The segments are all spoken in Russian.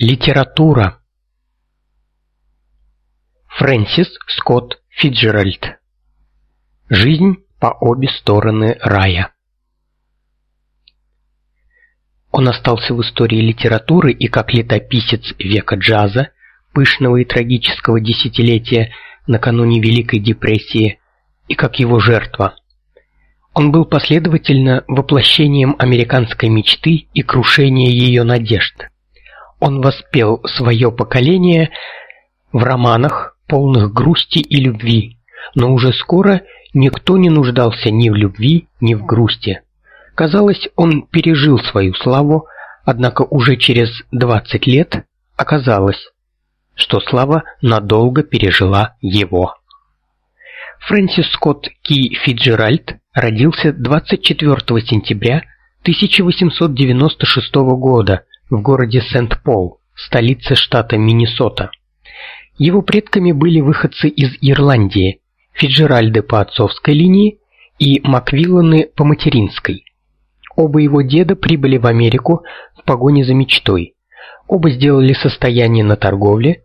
Литература. Фрэнсис Скотт Фиджеральд. Жизнь по обе стороны рая. Он остался в истории литературы и как летописец века джаза, пышного и трагического десятилетия накануне Великой депрессии, и как его жертва. Он был последовательно воплощением американской мечты и крушения ее надежд. Он воспел свое поколение в романах, полных грусти и любви, но уже скоро никто не нуждался ни в любви, ни в грусти. Казалось, он пережил свою славу, однако уже через 20 лет оказалось, что слава надолго пережила его. Фрэнсис Скотт Ки Фиджеральд родился 24 сентября 1896 года в городе Сент-Пол, столице штата Миннесота. Его предками были выходцы из Ирландии, Фиджеральды по отцовской линии и Маквилланы по материнской. Оба его деда прибыли в Америку в погоне за мечтой. Оба сделали состояние на торговле,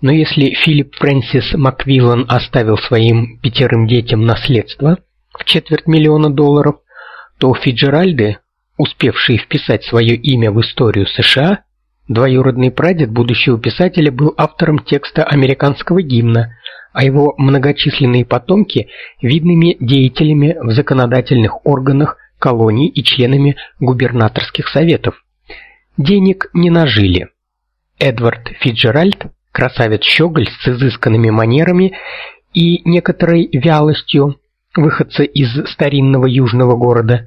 но если Филипп Фрэнсис Маквиллан оставил своим пятерым детям наследство в четверть миллиона долларов, то Фиджеральды успевший вписать свое имя в историю США, двоюродный прадед будущего писателя был автором текста американского гимна, а его многочисленные потомки видными деятелями в законодательных органах колоний и членами губернаторских советов. Денег не нажили. Эдвард Фиджеральд, красавец-щеголь с изысканными манерами и некоторой вялостью, выходца из старинного южного города,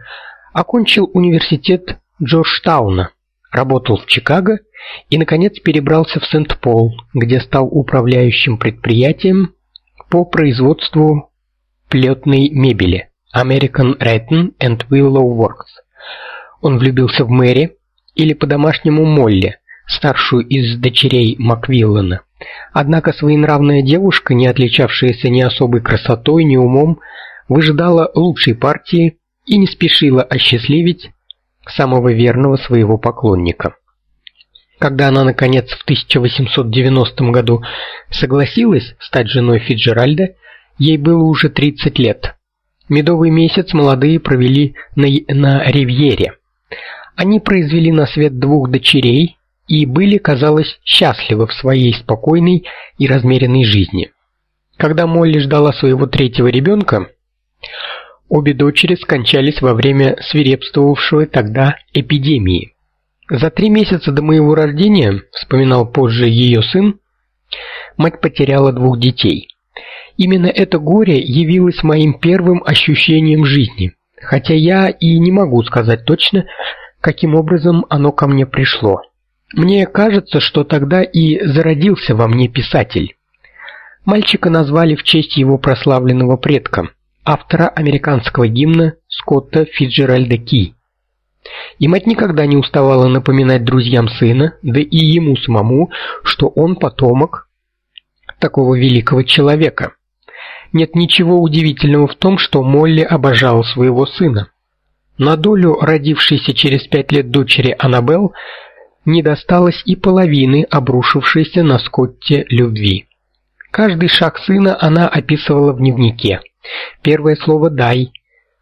окончил университет Джорджтауна, работал в Чикаго и наконец перебрался в Сент-Пол, где стал управляющим предприятием по производству плетной мебели American Rattan and Willow Works. Он влюбился в Мэри или по-домашнему Молли, старшую из дочерей Маквиллана. Однако своенравная девушка, не отличавшаяся ни особой красотой, ни умом, выжидала лучшей партии и не спешила осчастливить самого верного своего поклонника. Когда она наконец в 1890 году согласилась стать женой Фиджеральда, ей было уже 30 лет. Медовый месяц молодые провели на на ривьере. Они произвели на свет двух дочерей и были, казалось, счастливы в своей спокойной и размеренной жизни. Когда Молли ждала своего третьего ребенка, Обе дочери скончались во время свирепствовавшей тогда эпидемии. За три месяца до моего рождения, вспоминал позже ее сын, мать потеряла двух детей. Именно это горе явилось моим первым ощущением жизни, хотя я и не могу сказать точно, каким образом оно ко мне пришло. Мне кажется, что тогда и зародился во мне писатель. Мальчика назвали в честь его прославленного предка автора американского гимна Скотта Фитджеральда Ки. И мать никогда не уставала напоминать друзьям сына, да и ему самому, что он потомок такого великого человека. Нет ничего удивительного в том, что Молли обожала своего сына. На долю родившейся через пять лет дочери Аннабелл не досталось и половины обрушившейся на Скотте любви. Каждый шаг сына она описывала в дневнике. Первое слово дай,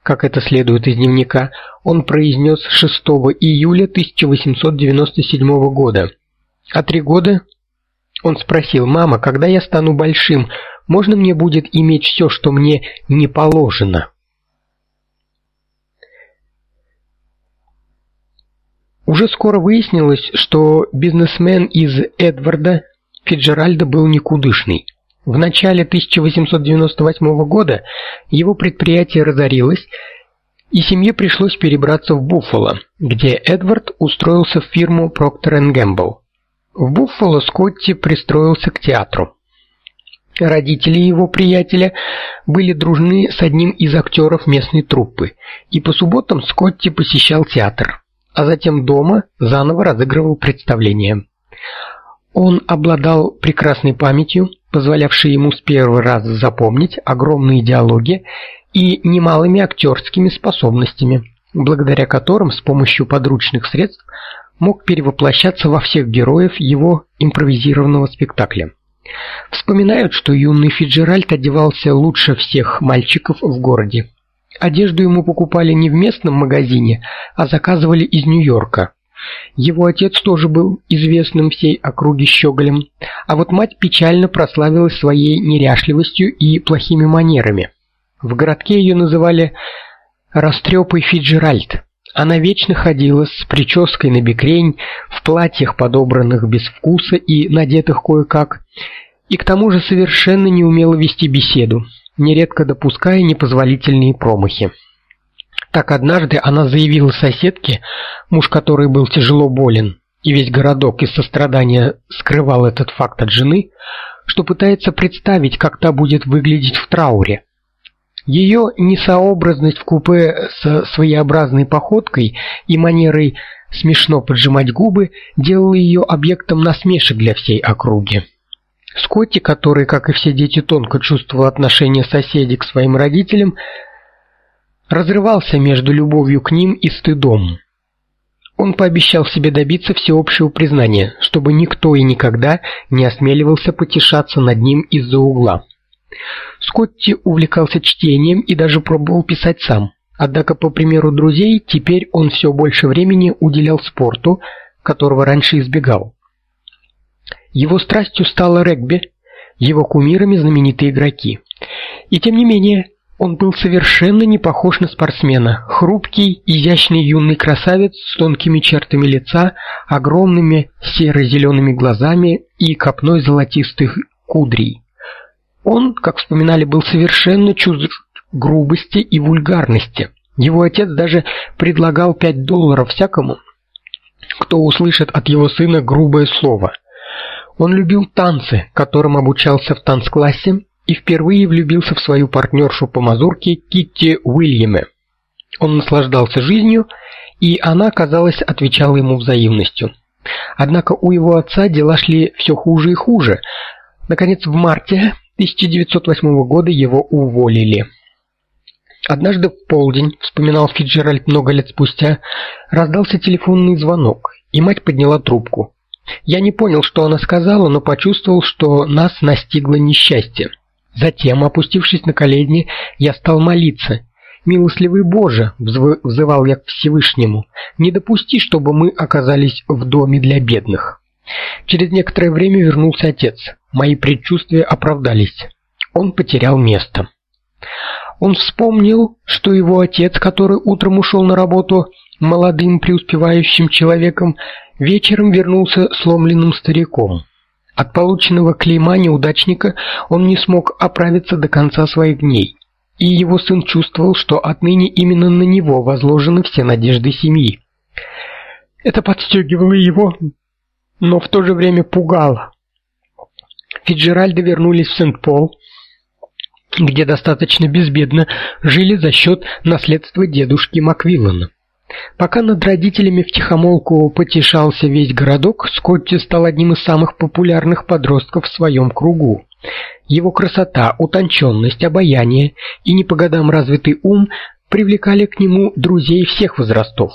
как это следует из дневника, он произнес 6 июля 1897 года. А три года он спросил: "Мама, когда я стану большим, можно мне будет иметь все, что мне не положено?" Уже скоро выяснилось, что бизнесмен из Эдварда Фиджеральда был никудышный. В начале 1898 года его предприятие разорилось, и семье пришлось перебраться в Буффало, где Эдвард устроился в фирму Procter Gamble. В Буффало Скотти пристроился к театру. Родители его приятеля были дружны с одним из актеров местной труппы, и по субботам Скотти посещал театр, а затем дома заново разыгрывал представления. Он обладал прекрасной памятью, позволявшей ему с первого раза запомнить огромные диалоги и немалыми актерскими способностями, благодаря которым с помощью подручных средств мог перевоплощаться во всех героев его импровизированного спектакля. Вспоминают, что юный Фиджеральд одевался лучше всех мальчиков в городе. Одежду ему покупали не в местном магазине, а заказывали из Нью-Йорка. Его отец тоже был известным всей округе щеголем, а вот мать печально прославилась своей неряшливостью и плохими манерами. В городке ее называли растрепой Фиджеральд. Она вечно ходила с прической на бекрень, в платьях, подобранных без вкуса и надетых кое-как, и к тому же совершенно не умела вести беседу, нередко допуская непозволительные промахи. Так однажды она заявила соседке, муж которой был тяжело болен, и весь городок из сострадания скрывал этот факт от жены, что пытается представить, как та будет выглядеть в трауре. Ее несообразность в купе со своеобразной походкой и манерой смешно поджимать губы делала ее объектом насмешек для всей округи. Скотти, который, как и все дети, тонко чувствовал отношение соседей к своим родителям, разрывался между любовью к ним и стыдом. Он пообещал себе добиться всеобщего признания, чтобы никто и никогда не осмеливался потешаться над ним из-за угла. Скотти увлекался чтением и даже пробовал писать сам. Однако, по примеру друзей, теперь он все больше времени уделял спорту, которого раньше избегал. Его страстью стало регби, его кумирами знаменитые игроки. И тем не менее, он был совершенно не похож на спортсмена. Хрупкий, изящный юный красавец с тонкими чертами лица, огромными серо зелеными глазами и копной золотистых кудрей. Он, как вспоминали, был совершенно чужд грубости и вульгарности. Его отец даже предлагал пять долларов всякому, кто услышит от его сына грубое слово. Он любил танцы, которым обучался в танцклассе, и впервые влюбился в свою партнершу по мазурке Китти Уильяме. Он наслаждался жизнью, и она, казалось, отвечала ему взаимностью. Однако у его отца дела шли все хуже и хуже. Наконец, в марте 1908 года его уволили. Однажды в полдень, вспоминал Фиджеральд много лет спустя, раздался телефонный звонок, и мать подняла трубку. Я не понял, что она сказала, но почувствовал, что нас настигло несчастье. Затем, опустившись на колени, я стал молиться. «Милостливый Боже!» — взывал я к Всевышнему. «Не допусти, чтобы мы оказались в доме для бедных». Через некоторое время вернулся отец. Мои предчувствия оправдались. Он потерял место. Он вспомнил, что его отец, который утром ушел на работу молодым преуспевающим человеком, вечером вернулся сломленным стариком. От полученного клейма неудачника он не смог оправиться до конца своих дней. И его сын чувствовал, что отныне именно на него возложены все надежды семьи. Это подстегивало его, но в то же время пугало. Фиджеральды вернулись в Сент-Пол, где достаточно безбедно жили за счет наследства дедушки Маквиллана. Пока над родителями втихомолку потешался весь городок, Скотти стал одним из самых популярных подростков в своем кругу. Его красота, утонченность, обаяние и не по годам развитый ум привлекали к нему друзей всех возрастов.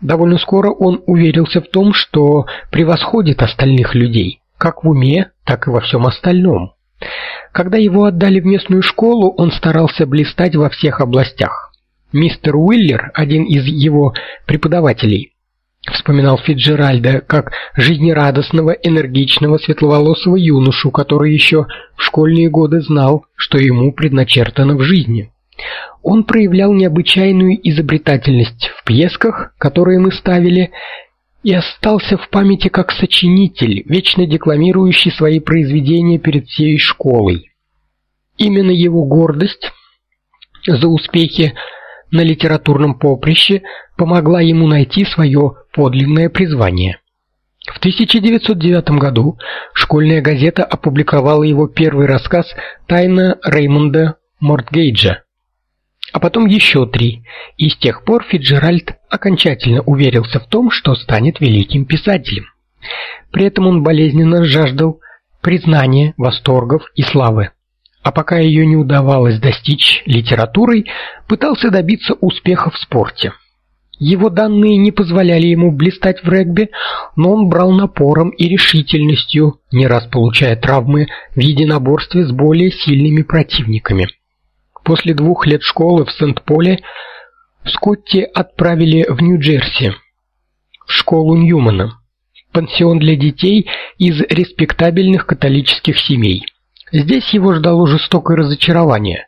Довольно скоро он уверился в том, что превосходит остальных людей, как в уме, так и во всем остальном. Когда его отдали в местную школу, он старался блистать во всех областях. Мистер Уиллер, один из его преподавателей, вспоминал Фиджеральда как жизнерадостного, энергичного, светловолосого юношу, который еще в школьные годы знал, что ему предначертано в жизни. Он проявлял необычайную изобретательность в пьесках, которые мы ставили, и остался в памяти как сочинитель, вечно декламирующий свои произведения перед всей школой. Именно его гордость за успехи на литературном поприще помогла ему найти свое подлинное призвание. В 1909 году школьная газета опубликовала его первый рассказ Тайна Реймонда Мортгейджа. А потом еще три, и с тех пор Фиджеральд окончательно уверился в том, что станет великим писателем. При этом он болезненно жаждал признания, восторгов и славы а пока ее не удавалось достичь литературой, пытался добиться успеха в спорте. Его данные не позволяли ему блистать в регби, но он брал напором и решительностью, не раз получая травмы в единоборстве с более сильными противниками. После двух лет школы в Сент-Поле Скотти отправили в Нью-Джерси, в школу Ньюмана, пансион для детей из респектабельных католических семей. Здесь его ждало жестокое разочарование.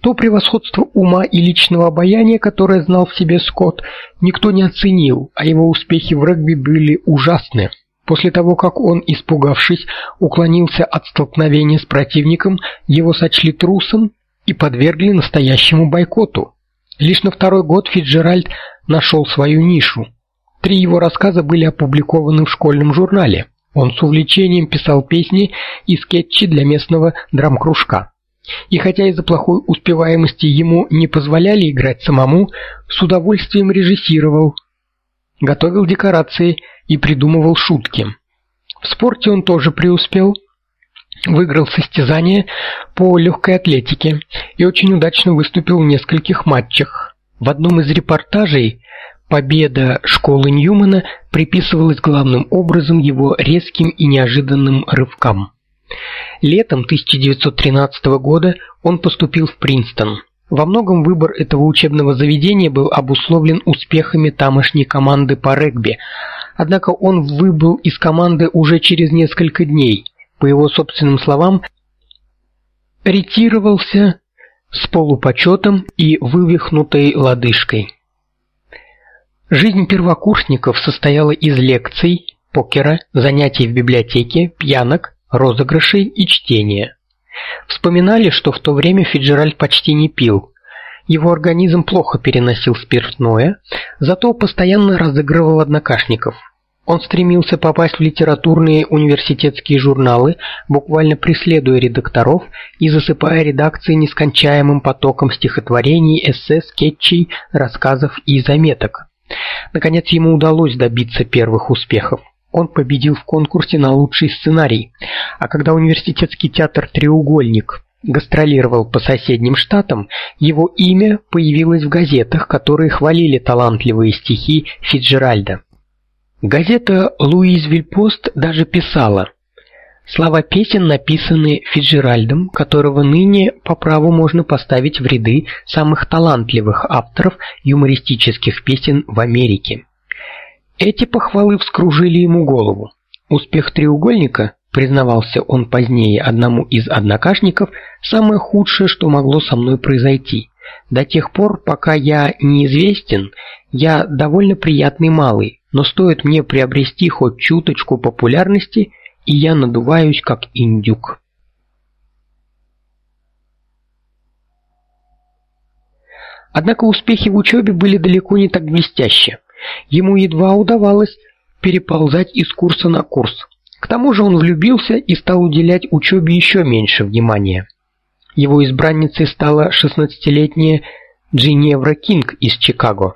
То превосходство ума и личного обаяния, которое знал в себе Скотт, никто не оценил, а его успехи в регби были ужасны. После того, как он, испугавшись, уклонился от столкновения с противником, его сочли трусом и подвергли настоящему бойкоту. Лишь на второй год Фитджеральд нашел свою нишу. Три его рассказа были опубликованы в школьном журнале. Он с увлечением писал песни и скетчи для местного драм-кружка. И хотя из-за плохой успеваемости ему не позволяли играть самому, с удовольствием режиссировал, готовил декорации и придумывал шутки. В спорте он тоже преуспел. Выиграл состязания по легкой атлетике и очень удачно выступил в нескольких матчах. В одном из репортажей Победа школы Ньюмана приписывалась главным образом его резким и неожиданным рывкам. Летом 1913 года он поступил в Принстон. Во многом выбор этого учебного заведения был обусловлен успехами тамошней команды по регби. Однако он выбыл из команды уже через несколько дней. По его собственным словам, ретировался с полупочетом и вывихнутой лодыжкой. Жизнь первокурсников состояла из лекций, покера, занятий в библиотеке, пьянок, розыгрышей и чтения. Вспоминали, что в то время Фиджеральд почти не пил. Его организм плохо переносил спиртное, зато постоянно разыгрывал однокашников. Он стремился попасть в литературные университетские журналы, буквально преследуя редакторов и засыпая редакции нескончаемым потоком стихотворений, эссе, скетчей, рассказов и заметок. Наконец ему удалось добиться первых успехов. Он победил в конкурсе на лучший сценарий. А когда университетский театр Треугольник гастролировал по соседним штатам, его имя появилось в газетах, которые хвалили талантливые стихи Фитджеральда. Газета Луизвиль Пост даже писала: Слова песен написаны Фиджеральдом, которого ныне по праву можно поставить в ряды самых талантливых авторов юмористических песен в Америке. Эти похвалы вскружили ему голову. Успех треугольника, признавался он позднее одному из однокашников, самое худшее, что могло со мной произойти. До тех пор, пока я неизвестен, я довольно приятный малый, но стоит мне приобрести хоть чуточку популярности, и я надуваюсь как индюк. Однако успехи в учебе были далеко не так блестящие. Ему едва удавалось переползать из курса на курс. К тому же он влюбился и стал уделять учебе еще меньше внимания. Его избранницей стала шестнадцатилетняя Джиневра Кинг из Чикаго,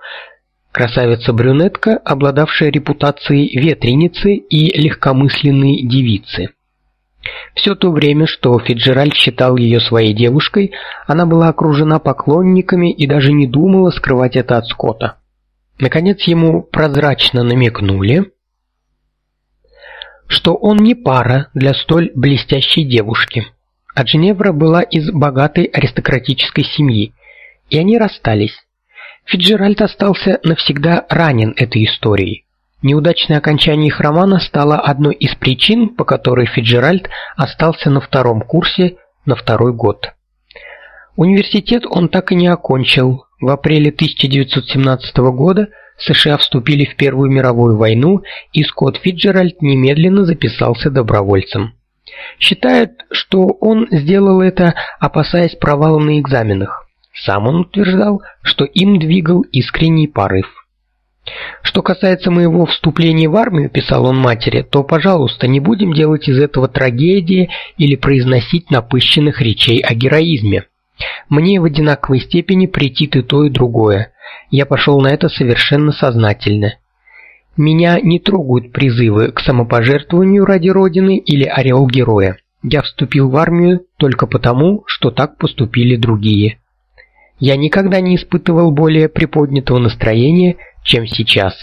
красавица-брюнетка, обладавшая репутацией ветреницы и легкомысленной девицы. Все то время, что Фиджеральд считал ее своей девушкой, она была окружена поклонниками и даже не думала скрывать это от Скотта. Наконец ему прозрачно намекнули, что он не пара для столь блестящей девушки. А Дженевра была из богатой аристократической семьи, и они расстались. Фиджеральд остался навсегда ранен этой историей. Неудачное окончание их романа стало одной из причин, по которой Фиджеральд остался на втором курсе на второй год. Университет он так и не окончил. В апреле 1917 года США вступили в Первую мировую войну, и Скотт Фиджеральд немедленно записался добровольцем. Считают, что он сделал это, опасаясь провала на экзаменах. Сам он утверждал, что им двигал искренний порыв. Что касается моего вступления в армию, писал он матери, то, пожалуйста, не будем делать из этого трагедии или произносить напыщенных речей о героизме. Мне в одинаковой степени претит и то, и другое. Я пошел на это совершенно сознательно. Меня не трогают призывы к самопожертвованию ради родины или ореол героя. Я вступил в армию только потому, что так поступили другие. Я никогда не испытывал более приподнятого настроения, чем сейчас.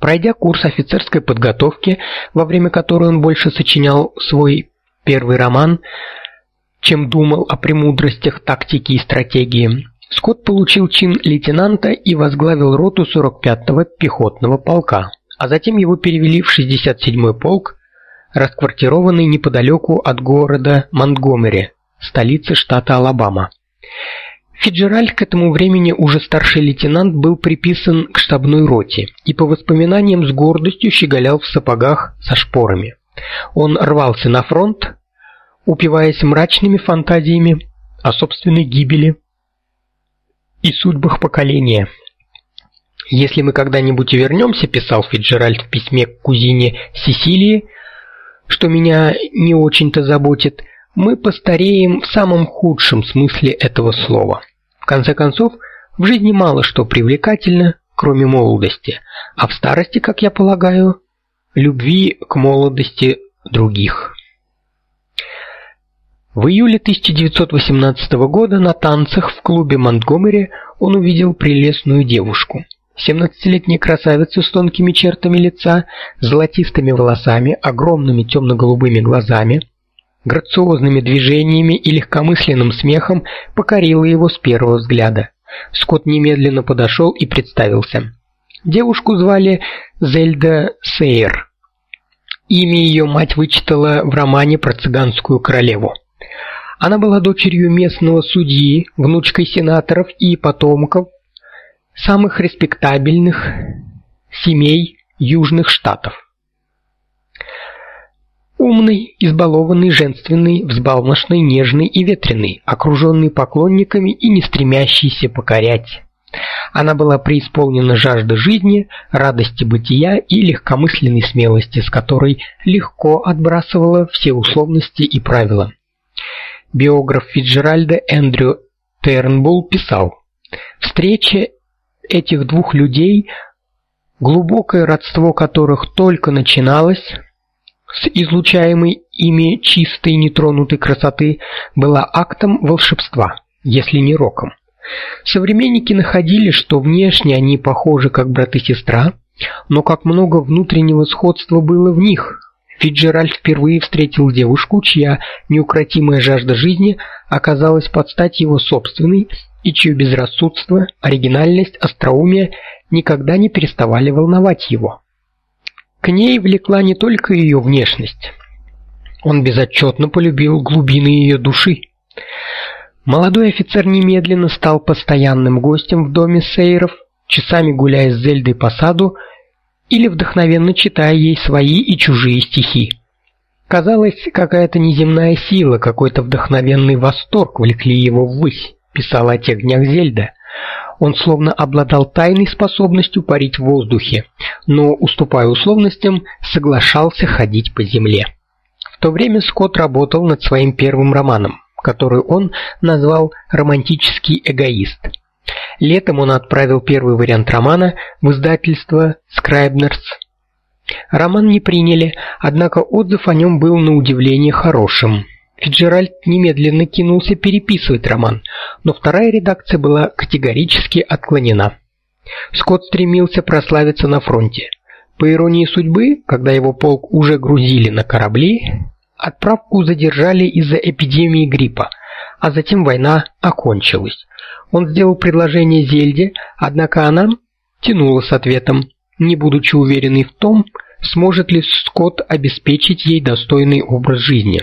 Пройдя курс офицерской подготовки, во время которой он больше сочинял свой первый роман, чем думал о премудростях тактики и стратегии, Скотт получил чин лейтенанта и возглавил роту 45-го пехотного полка, а затем его перевели в 67-й полк, расквартированный неподалеку от города Монтгомери, столицы штата Алабама. Фиджеральд к этому времени уже старший лейтенант был приписан к штабной роте и по воспоминаниям с гордостью щеголял в сапогах со шпорами. Он рвался на фронт, упиваясь мрачными фантазиями о собственной гибели и судьбах поколения. Если мы когда-нибудь вернемся, писал Фиджеральд в письме к кузине Сесилии, что меня не очень-то заботит, мы постареем в самом худшем смысле этого слова. В конце концов, в жизни мало что привлекательно, кроме молодости, а в старости, как я полагаю, любви к молодости других. В июле 1918 года на танцах в клубе Монтгомери он увидел прелестную девушку. Семнадцатилетняя красавица с тонкими чертами лица, золотистыми волосами, огромными темно-голубыми глазами, грациозными движениями и легкомысленным смехом покорила его с первого взгляда. Скотт немедленно подошел и представился. Девушку звали Зельда Сейер. Имя ее мать вычитала в романе про цыганскую королеву. Она была дочерью местного судьи, внучкой сенаторов и потомков самых респектабельных семей южных штатов. Умный, избалованный, женственный, взбалмошный, нежный и ветреный, окруженный поклонниками и не стремящийся покорять. Она была преисполнена жажды жизни, радости бытия и легкомысленной смелости, с которой легко отбрасывала все условности и правила. Биограф Фиджеральда Эндрю Тернбулл писал: "Встреча этих двух людей, глубокое родство которых только начиналось, с излучаемой ими чистой нетронутой красоты, была актом волшебства, если не роком. Современники находили, что внешне они похожи как брат и сестра, но как много внутреннего сходства было в них, Фиджеральд впервые встретил девушку, чья неукротимая жажда жизни оказалась под стать его собственной, и чье безрассудство, оригинальность, остроумие никогда не переставали волновать его. К ней влекла не только ее внешность. Он безотчетно полюбил глубины ее души. Молодой офицер немедленно стал постоянным гостем в доме Сейров, часами гуляя с Зельдой по саду или вдохновенно читая ей свои и чужие стихи. Казалось, какая-то неземная сила, какой-то вдохновенный восторг влекли его ввысь, писала о тех днях Зельда. Он словно обладал тайной способностью парить в воздухе, но, уступая условностям, соглашался ходить по земле. В то время Скотт работал над своим первым романом, который он назвал «Романтический эгоист». Летом он отправил первый вариант романа в издательство Scribners. Роман не приняли, однако отзыв о нем был на удивление хорошим. Фиджеральд немедленно кинулся переписывать роман, но вторая редакция была категорически отклонена. Скотт стремился прославиться на фронте. По иронии судьбы, когда его полк уже грузили на корабли, отправку задержали из-за эпидемии гриппа, а затем война окончилась. Он сделал предложение Зельде, однако она тянула с ответом, не будучи уверенной в том, сможет ли Скотт обеспечить ей достойный образ жизни.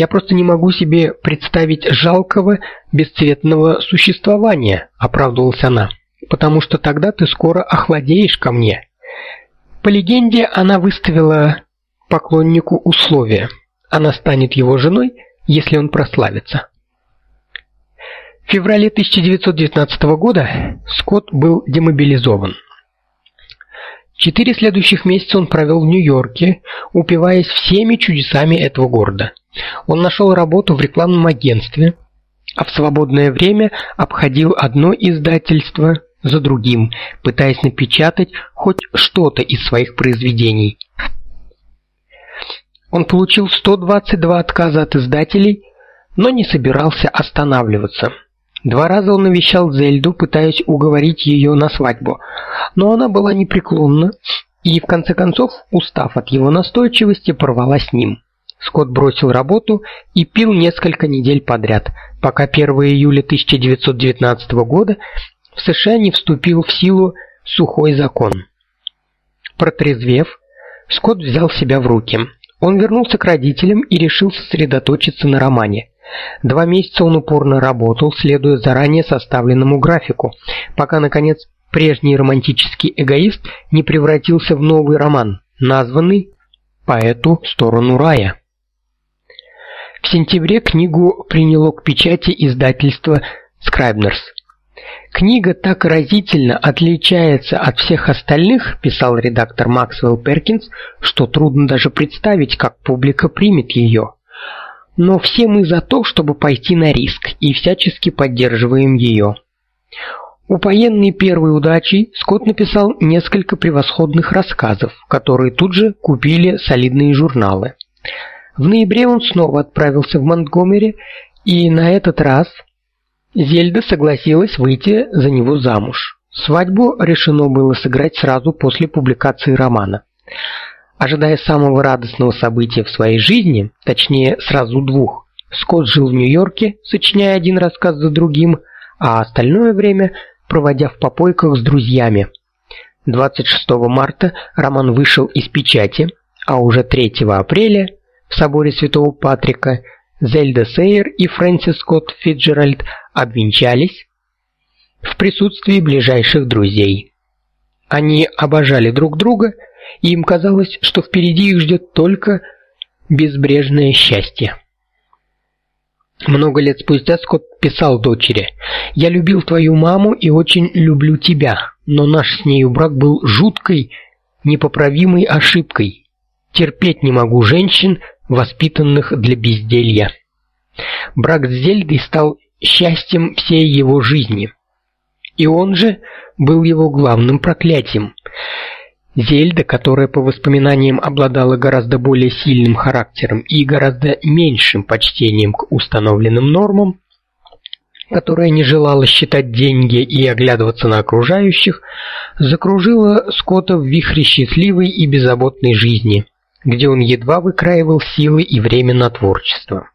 Я просто не могу себе представить жалкого, бесцветного существования, оправдывалась она. Потому что тогда ты скоро охладеешь ко мне. По легенде, она выставила поклоннику условие. Она станет его женой, если он прославится. В феврале 1919 года Скотт был демобилизован. Четыре следующих месяца он провел в Нью-Йорке, упиваясь всеми чудесами этого города. Он нашел работу в рекламном агентстве, а в свободное время обходил одно издательство за другим, пытаясь напечатать хоть что-то из своих произведений. Он получил 122 отказа от издателей, но не собирался останавливаться. Два раза он навещал Зельду, пытаясь уговорить ее на свадьбу, но она была непреклонна и в конце концов, устав от его настойчивости, порвала с ним. Скотт бросил работу и пил несколько недель подряд, пока 1 июля 1919 года в США не вступил в силу сухой закон. Протрезвев, Скотт взял себя в руки. Он вернулся к родителям и решил сосредоточиться на романе. Два месяца он упорно работал, следуя заранее составленному графику, пока наконец прежний романтический эгоист не превратился в новый роман, названный По эту сторону рая. В сентябре книгу приняло к печати издательство Scribners. Книга так разительно отличается от всех остальных, писал редактор Максвелл Перкинс, что трудно даже представить, как публика примет ее. Но все мы за то, чтобы пойти на риск, и всячески поддерживаем ее. Упоенный первой удачей, Скотт написал несколько превосходных рассказов, которые тут же купили солидные журналы. В ноябре он снова отправился в Монтгомери, и на этот раз Зельда согласилась выйти за него замуж. Свадьбу решено было сыграть сразу после публикации романа. Ожидая самого радостного события в своей жизни, точнее, сразу двух, Скотт жил в Нью-Йорке, сочиняя один рассказ за другим, а остальное время проводя в попойках с друзьями. 26 марта роман вышел из печати, а уже 3 апреля в соборе Святого Патрика Зельда Сейер и Фрэнсис Скотт Фитджеральд обвенчались в присутствии ближайших друзей. Они обожали друг друга, и им казалось, что впереди их ждет только безбрежное счастье. Много лет спустя Скотт писал дочери: "Я любил твою маму и очень люблю тебя, но наш с ней брак был жуткой, непоправимой ошибкой. Терпеть не могу женщин, воспитанных для безделья". Брак с Зельдой стал счастьем всей его жизни. И он же был его главным проклятием. Зельда, которая по воспоминаниям обладала гораздо более сильным характером и гораздо меньшим почтением к установленным нормам, которая не желала считать деньги и оглядываться на окружающих, закружила Скотта в вихре счастливой и беззаботной жизни, где он едва выкраивал силы и время на творчество.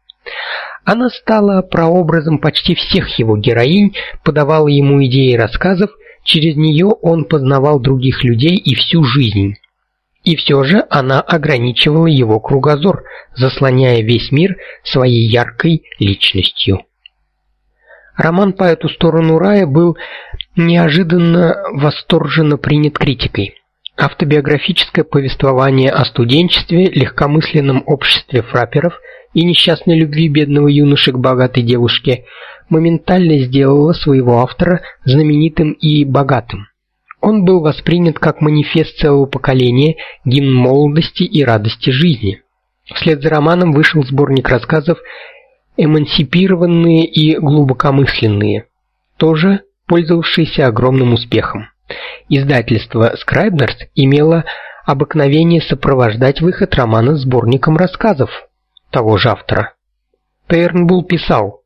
Она стала прообразом почти всех его героинь, подавала ему идеи рассказов Через нее он познавал других людей и всю жизнь. И все же она ограничивала его кругозор, заслоняя весь мир своей яркой личностью. Роман по эту сторону рая был неожиданно восторженно принят критикой. Автобиографическое повествование о студенчестве, легкомысленном обществе фраперов и несчастной любви бедного юноши к богатой девушке моментально сделала своего автора знаменитым и богатым. Он был воспринят как манифест целого поколения, гимн молодости и радости жизни. Вслед за романом вышел сборник рассказов эмансипированные и глубокомысленные, тоже пользовавшийся огромным успехом. Издательство Scribners имело обыкновение сопровождать выход романа сборником рассказов того же автора. Тернбулл писал: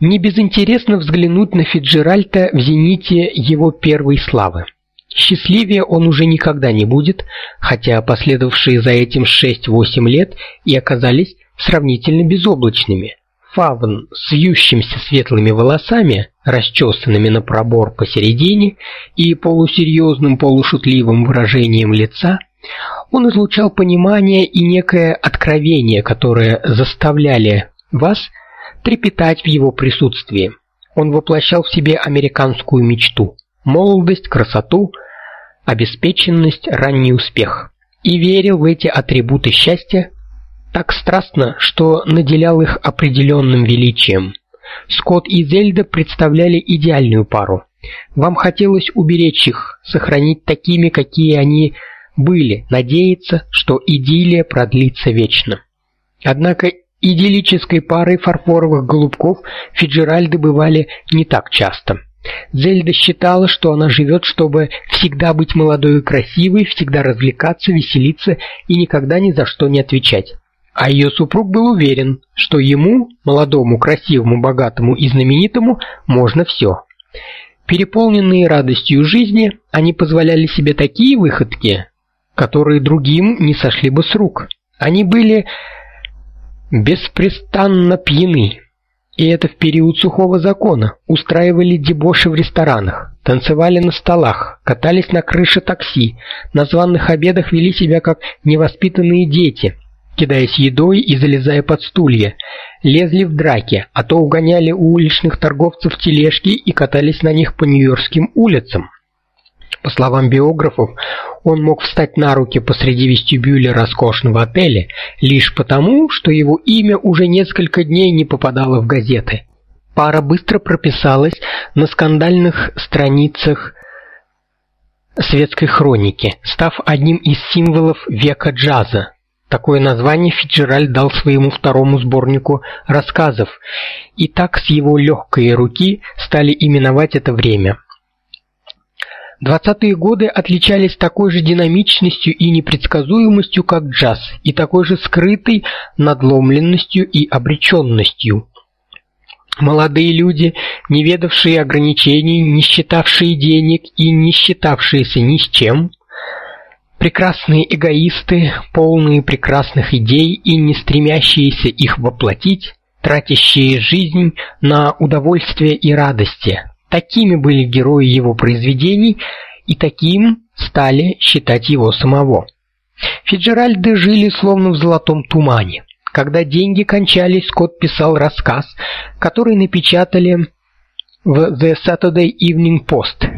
не безинтересно взглянуть на Фиджеральда в зените его первой славы. Счастливее он уже никогда не будет, хотя последовавшие за этим 6-8 лет и оказались сравнительно безоблачными. Фавн с вьющимися светлыми волосами, расчесанными на пробор посередине и полусерьезным полушутливым выражением лица, он излучал понимание и некое откровение, которое заставляли вас трепетать в его присутствии. Он воплощал в себе американскую мечту: молодость, красоту, обеспеченность, ранний успех. И верил в эти атрибуты счастья так страстно, что наделял их определенным величием. Скотт и Зельда представляли идеальную пару. Вам хотелось уберечь их, сохранить такими, какие они были, надеяться, что идиллия продлится вечно. Однако Идиллической парой фарфоровых голубков Фиджеральды бывали не так часто. Зельда считала, что она живет, чтобы всегда быть молодой и красивой, всегда развлекаться, веселиться и никогда ни за что не отвечать. А ее супруг был уверен, что ему, молодому, красивому, богатому и знаменитому, можно все. Переполненные радостью жизни, они позволяли себе такие выходки, которые другим не сошли бы с рук. Они были беспрестанно пьяны. И это в период сухого закона. Устраивали дебоши в ресторанах, танцевали на столах, катались на крыше такси, на званых обедах вели себя как невоспитанные дети – кидаясь едой и залезая под стулья, лезли в драки, а то угоняли у уличных торговцев тележки и катались на них по нью-йоркским улицам. По словам биографов, он мог встать на руки посреди вестибюля роскошного отеля лишь потому, что его имя уже несколько дней не попадало в газеты. Пара быстро прописалась на скандальных страницах светской хроники, став одним из символов века джаза. Такое название Фиджеральд дал своему второму сборнику рассказов, и так с его легкой руки стали именовать это время. Двадцатые годы отличались такой же динамичностью и непредсказуемостью, как джаз, и такой же скрытой надломленностью и обреченностью. Молодые люди, не ведавшие ограничений, не считавшие денег и не считавшиеся ни с чем, Прекрасные эгоисты, полные прекрасных идей и не стремящиеся их воплотить, тратящие жизнь на удовольствие и радости. Такими были герои его произведений, и таким стали считать его самого. Фиджеральды жили словно в золотом тумане. Когда деньги кончались, Скотт писал рассказ, который напечатали в The Saturday Evening Post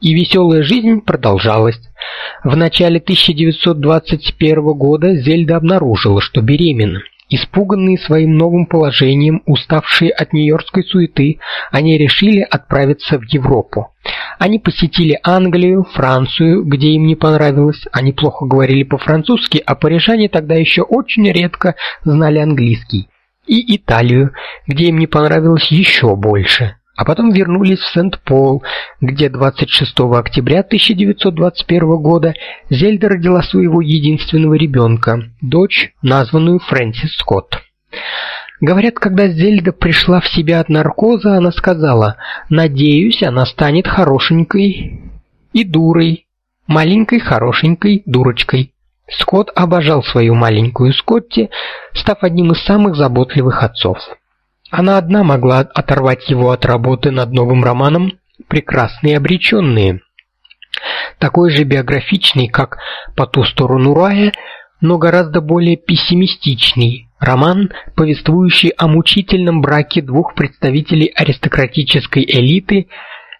и веселая жизнь продолжалась. В начале 1921 года Зельда обнаружила, что беременна. Испуганные своим новым положением, уставшие от нью-йоркской суеты, они решили отправиться в Европу. Они посетили Англию, Францию, где им не понравилось. Они плохо говорили по-французски, а парижане тогда еще очень редко знали английский. И Италию, где им не понравилось еще больше а потом вернулись в Сент-Пол, где 26 октября 1921 года Зельда родила своего единственного ребенка, дочь, названную Фрэнсис Скотт. Говорят, когда Зельда пришла в себя от наркоза, она сказала: "Надеюсь, она станет хорошенькой и дурой, маленькой хорошенькой дурочкой". Скотт обожал свою маленькую Скотти, став одним из самых заботливых отцов. Она одна могла оторвать его от работы над новым романом Прекрасные обреченные. Такой же биографичный, как По ту сторону рая, но гораздо более пессимистичный роман, повествующий о мучительном браке двух представителей аристократической элиты,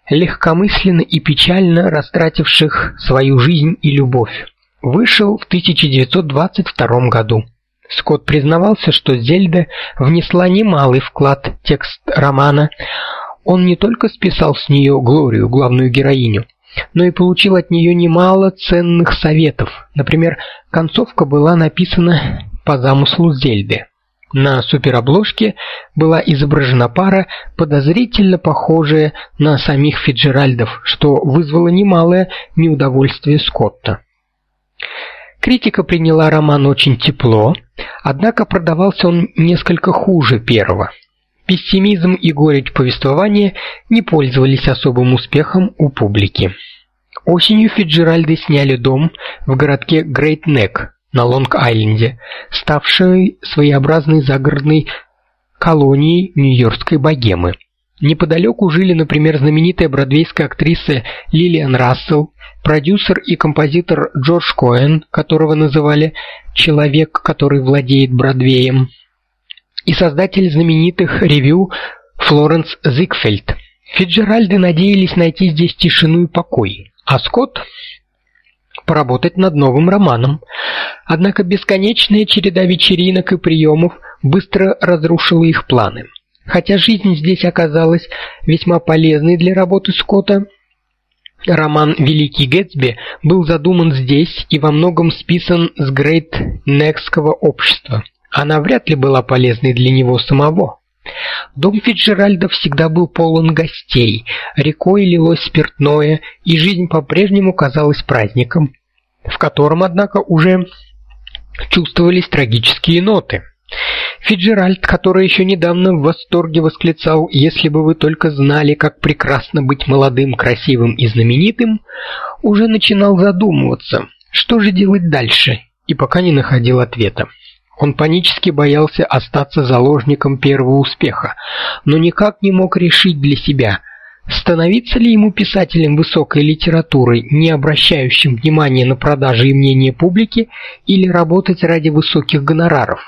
легкомысленно и печально растративших свою жизнь и любовь. Вышел в 1922 году. Скотт признавался, что Зельда внесла немалый вклад в текст романа. Он не только списал с нее Глорию, главную героиню, но и получил от нее немало ценных советов. Например, концовка была написана по замыслу Зельды. На суперобложке была изображена пара, подозрительно похожая на самих Фиджеральдов, что вызвало немалое неудовольствие Скотта. Критика приняла роман очень тепло, однако продавался он несколько хуже первого. Пессимизм и горечь повествования не пользовались особым успехом у публики. Осенью Фиджеральды сняли дом в городке Грейт-Нек на Лонг-Айленде, ставший своеобразной загородной колонией нью-йоркской богемы. Неподалеку жили, например, знаменитая бродвейская актриса Лилиан Рассел, продюсер и композитор Джордж Коэн, которого называли человек, который владеет Бродвеем, и создатель знаменитых ревю Флоренс Зигфельд. Фиджеральды надеялись найти здесь тишину и покой, а Скотт поработать над новым романом. Однако бесконечная череда вечеринок и приемов быстро разрушила их планы. Хотя жизнь здесь оказалась весьма полезной для работы Скотта, роман Великий Гэтсби был задуман здесь и во многом списан с Грейт Некского общества. Она вряд ли была полезной для него самого. Дом Фитджеральда всегда был полон гостей, рекой лилось спиртное, и жизнь по-прежнему казалась праздником, в котором, однако, уже чувствовались трагические ноты. Фиджеральд, который еще недавно в восторге восклицал: "Если бы вы только знали, как прекрасно быть молодым, красивым и знаменитым", уже начинал задумываться, что же делать дальше, и пока не находил ответа. Он панически боялся остаться заложником первого успеха, но никак не мог решить для себя, становиться ли ему писателем высокой литературы, не обращающим внимания на продажи и мнение публики, или работать ради высоких гонораров.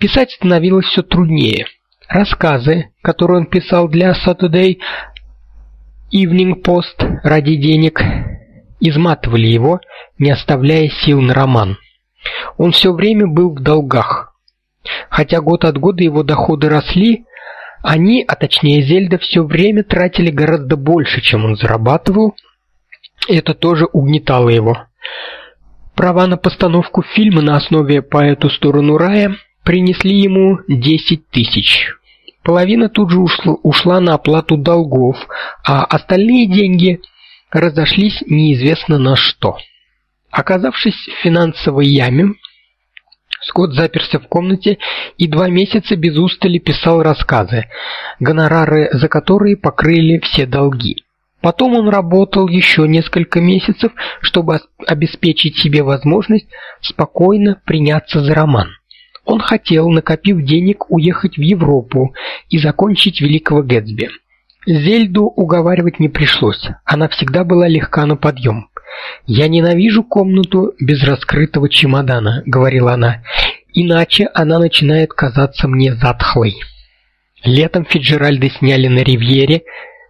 Писать становилось все труднее. Рассказы, которые он писал для Saturday Evening Post ради денег, изматывали его, не оставляя сил на роман. Он все время был в долгах. Хотя год от года его доходы росли, они, а точнее Зельда, все время тратили гораздо больше, чем он зарабатывал. Это тоже угнетало его. Права на постановку фильма на основе «По эту сторону рая» принесли ему 10 тысяч. Половина тут же ушла, ушла на оплату долгов, а остальные деньги разошлись неизвестно на что. Оказавшись в финансовой яме, Скотт заперся в комнате и два месяца без устали писал рассказы, гонорары за которые покрыли все долги. Потом он работал еще несколько месяцев, чтобы обеспечить себе возможность спокойно приняться за роман. Он хотел, накопив денег, уехать в Европу и закончить Великого Гэтсби. Зельду уговаривать не пришлось. Она всегда была легка на подъем. Я ненавижу комнату без раскрытого чемодана, говорила она. Иначе она начинает казаться мне затхлой. Летом Фиджеральды сняли на ривьере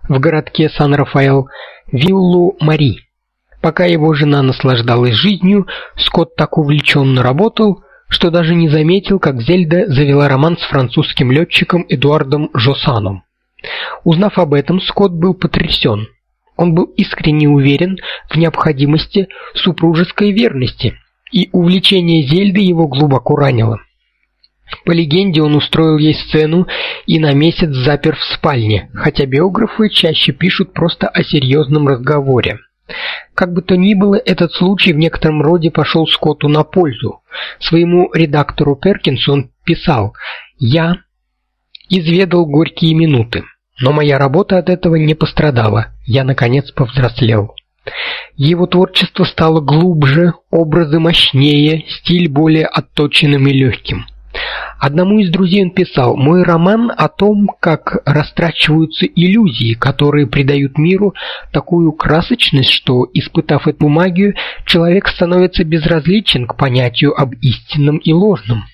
в городке Сан-Рафаэл виллу Мари. Пока его жена наслаждалась жизнью, Скотт так увлеченно работал, что даже не заметил, как Зельда завела роман с французским летчиком Эдуардом Жосаном. Узнав об этом, Скотт был потрясен. Он был искренне уверен в необходимости супружеской верности, и увлечение Зельды его глубоко ранило. По легенде, он устроил ей сцену и на месяц запер в спальне, хотя биографы чаще пишут просто о серьезном разговоре. Как бы то ни было, этот случай в некотором роде пошел Скотту на пользу. Своему редактору Перкинсу он писал: "Я изведал горькие минуты. Но моя работа от этого не пострадала. Я наконец повзрослел. Его творчество стало глубже, образы мощнее, стиль более отточенным и легким. Одному из друзей он писал: "Мой роман о том, как растрачиваются иллюзии, которые придают миру такую красочность, что, испытав эту магию, человек становится безразличен к понятию об истинном и ложном".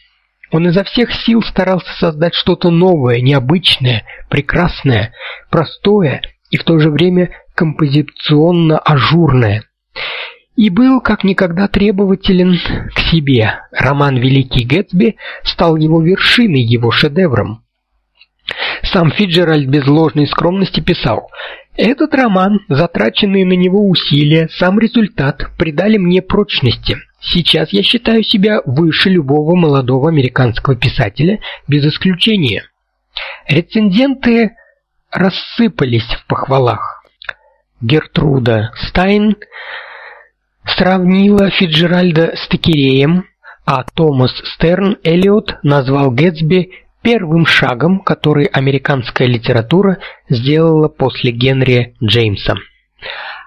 Он изо всех сил старался создать что-то новое, необычное, прекрасное, простое и в то же время композиционно ажурное. И был как никогда требователен к себе. Роман Великий Гэтсби стал его вершиной, его шедевром. Сам Фиджеральд без ложной скромности писал: "Этот роман, затраченные на него усилия, сам результат придали мне прочности. Сейчас я считаю себя выше любого молодого американского писателя без исключения. Рецензенты рассыпались в похвалах. Гертруда Стайн сравнила Фиджеральда с Текереем, а Томас Стерн Эллиот назвал Гэтсби первым шагом, который американская литература сделала после Генри Джеймса.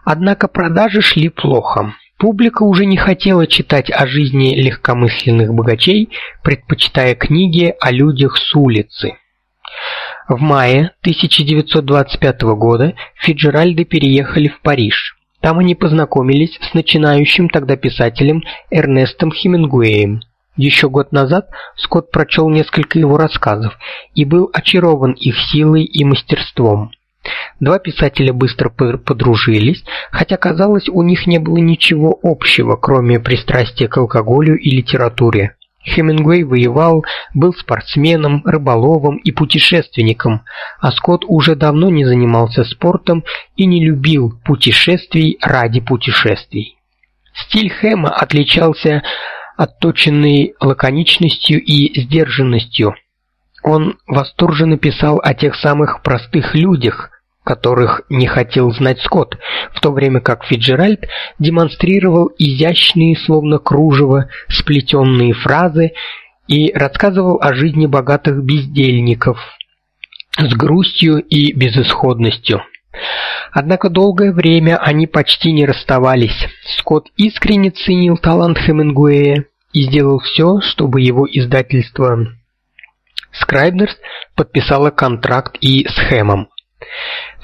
Однако продажи шли плохо. Публика уже не хотела читать о жизни легкомысленных богачей, предпочитая книги о людях с улицы. В мае 1925 года Фиджеральды переехали в Париж. Там они познакомились с начинающим тогда писателем Эрнестом Хемингуэем. Еще год назад Скотт прочел несколько его рассказов и был очарован их силой и мастерством. Два писателя быстро подружились, хотя казалось, у них не было ничего общего, кроме пристрастия к алкоголю и литературе. Хемингуэй воевал, был спортсменом, рыболовом и путешественником, а Скотт уже давно не занимался спортом и не любил путешествий ради путешествий. Стиль Хэма отличался отточенной лаконичностью и сдержанностью. Он восторженно писал о тех самых простых людях, которых не хотел знать Скотт, в то время как Фиджеральд демонстрировал изящные, словно кружево, сплетенные фразы и рассказывал о жизни богатых бездельников с грустью и безысходностью. Однако долгое время они почти не расставались. Скотт искренне ценил талант Хемингуэя и сделал все, чтобы его издательство Scribners подписало контракт и с Хэмом.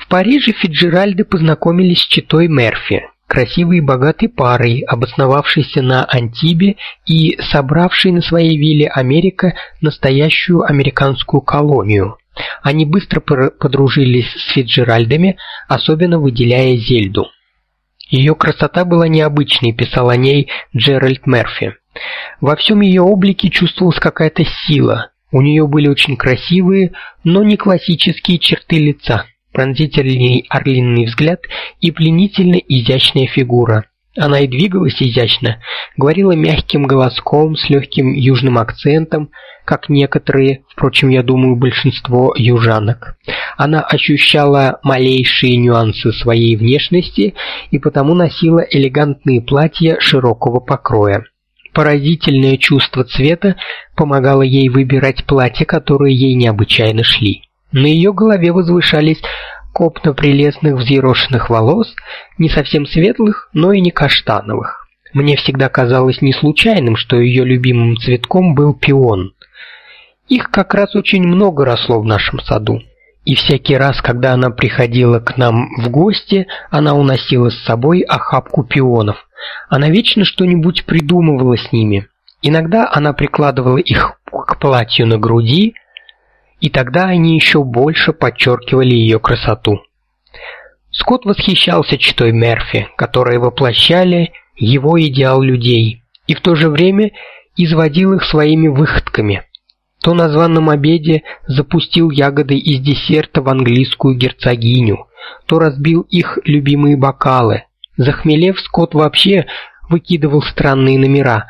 В Париже Фиджеральды познакомились с читой Мерфи, красивой и богатой парой, обосновавшейся на Антибе и собравшей на своей вилле Америка настоящую американскую колонию. Они быстро подружились с Фиджеральдами, особенно выделяя Зельду. Ее красота была необычной, писал о ней Джеральд Мерфи. Во всем ее облике чувствовалась какая-то сила. У нее были очень красивые, но не классические черты лица, пронзительный орлиный взгляд и пленительно изящная фигура. Она и двигалась изящно, говорила мягким голоском с легким южным акцентом, как некоторые, впрочем, я думаю, большинство южанок. Она ощущала малейшие нюансы своей внешности и потому носила элегантные платья широкого покроя. Поразительное чувство цвета помогало ей выбирать платья, которые ей необычайно шли. На ее голове возвышались копна прелестных взъерошенных волос, не совсем светлых, но и не каштановых. Мне всегда казалось не случайным, что ее любимым цветком был пион. Их как раз очень много росло в нашем саду. И всякий раз, когда она приходила к нам в гости, она уносила с собой охапку пионов. Она вечно что-нибудь придумывала с ними. Иногда она прикладывала их к платью на груди, и тогда они еще больше подчеркивали ее красоту. Скотт восхищался читой Мерфи, которые воплощали его идеал людей, и в то же время изводил их своими выходками. То на званом обеде запустил ягоды из десерта в английскую герцогиню, то разбил их любимые бокалы. Захмелев, Скотт вообще выкидывал странные номера.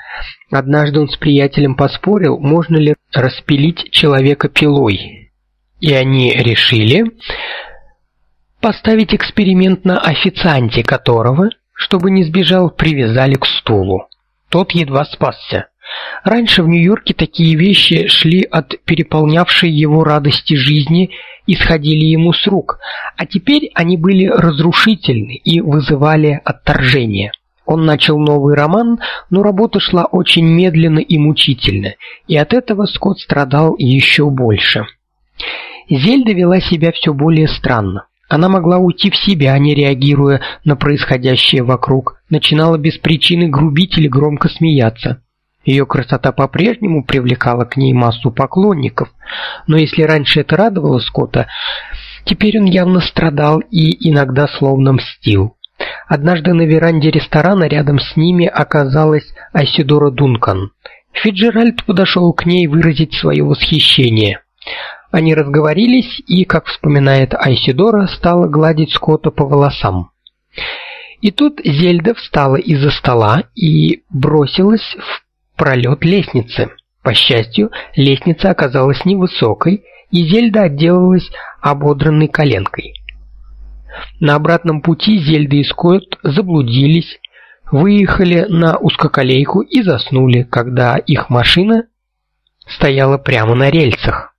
Однажды он с приятелем поспорил, можно ли распилить человека пилой. И они решили поставить эксперимент на официанте, которого, чтобы не сбежал, привязали к стулу. Тот едва спасся. Раньше в Нью-Йорке такие вещи шли от переполнявшей его радости жизни и сходили ему с рук, а теперь они были разрушительны и вызывали отторжение. Он начал новый роман, но работа шла очень медленно и мучительно, и от этого Скотт страдал еще больше. Зельда вела себя все более странно. Она могла уйти в себя, не реагируя на происходящее вокруг, начинала без причины грубить или громко смеяться. Ее красота по-прежнему привлекала к ней массу поклонников, но если раньше это радовало Скотта, теперь он явно страдал и иногда словно мстил. Однажды на веранде ресторана рядом с ними оказалась Айсидора Дункан. Фиджеральд подошел к ней выразить свое восхищение. Они разговорились, и, как вспоминает Айсидора, стала гладить Скотта по волосам. И тут Зельда встала из-за стола и бросилась в пролет лестницы. По счастью, лестница оказалась невысокой, и Зельда отделалась ободранной коленкой. На обратном пути Зельда и Скотт заблудились, выехали на узкоколейку и заснули, когда их машина стояла прямо на рельсах.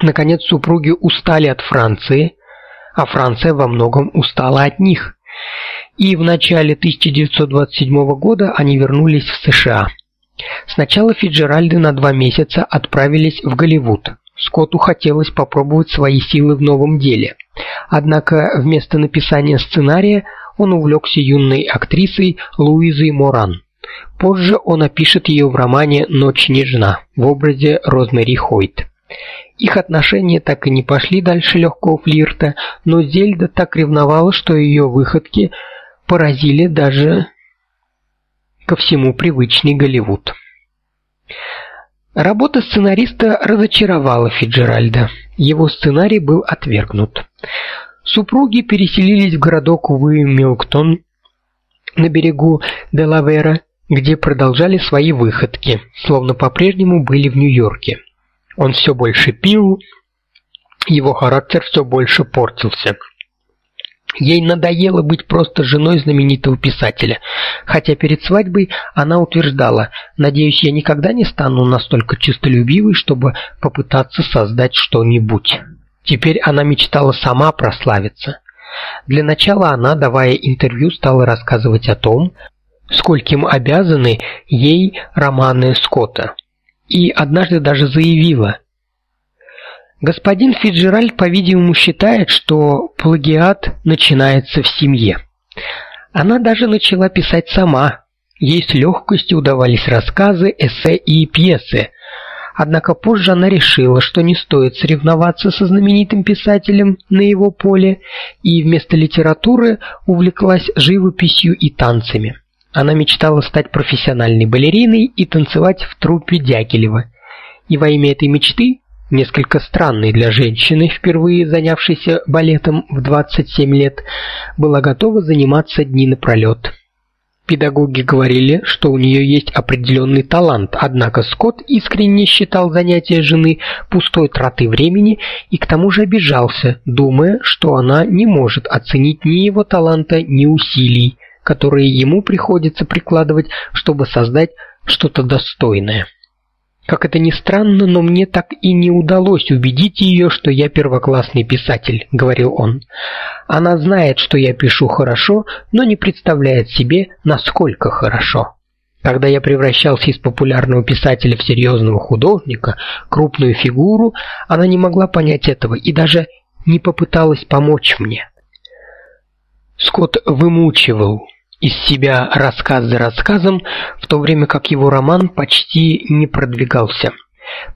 Наконец супруги устали от Франции, а Франция во многом устала от них. И в начале 1927 года они вернулись в США. Сначала Фиджеральды на два месяца отправились в Голливуд. Скотту хотелось попробовать свои силы в новом деле. Однако вместо написания сценария он увлекся юной актрисой Луизой Моран. Позже он опишет ее в романе Ночь нежна в образе Розмари Хойт. Их отношения так и не пошли дальше легкого флирта, но Зельда так ревновала, что ее выходки поразили даже ко всему привычный Голливуд. Работа сценариста разочаровала Фиджеральда. Его сценарий был отвергнут. Супруги переселились в городок Уимилктон на берегу Делавера, где продолжали свои выходки, словно по-прежнему были в Нью-Йорке. Он все больше пил, его характер все больше портился. Ей надоело быть просто женой знаменитого писателя, хотя перед свадьбой она утверждала: "Надеюсь, я никогда не стану настолько честолюбивой, чтобы попытаться создать что-нибудь". Теперь она мечтала сама прославиться. Для начала она, давая интервью, стала рассказывать о том, скольким обязаны ей романы Скотта. И однажды даже заявила: Господин Фиджеральд, по-видимому, считает, что плагиат начинается в семье. Она даже начала писать сама. Ей с легкостью удавались рассказы, эссе и пьесы. Однако позже она решила, что не стоит соревноваться со знаменитым писателем на его поле, и вместо литературы увлеклась живописью и танцами. Она мечтала стать профессиональной балериной и танцевать в труппе Дягилева. И во имя этой мечты несколько странной для женщины, впервые занявшейся балетом в 27 лет, была готова заниматься дни напролет. Педагоги говорили, что у нее есть определенный талант, однако Скотт искренне считал занятия жены пустой тратой времени и к тому же обижался, думая, что она не может оценить ни его таланта, ни усилий, которые ему приходится прикладывать, чтобы создать что-то достойное. Как это ни странно, но мне так и не удалось убедить ее, что я первоклассный писатель, говорил он. Она знает, что я пишу хорошо, но не представляет себе, насколько хорошо. Когда я превращался из популярного писателя в серьезного художника, крупную фигуру, она не могла понять этого и даже не попыталась помочь мне. Скотт вымучивал из себя рассказ за рассказом, в то время как его роман почти не продвигался.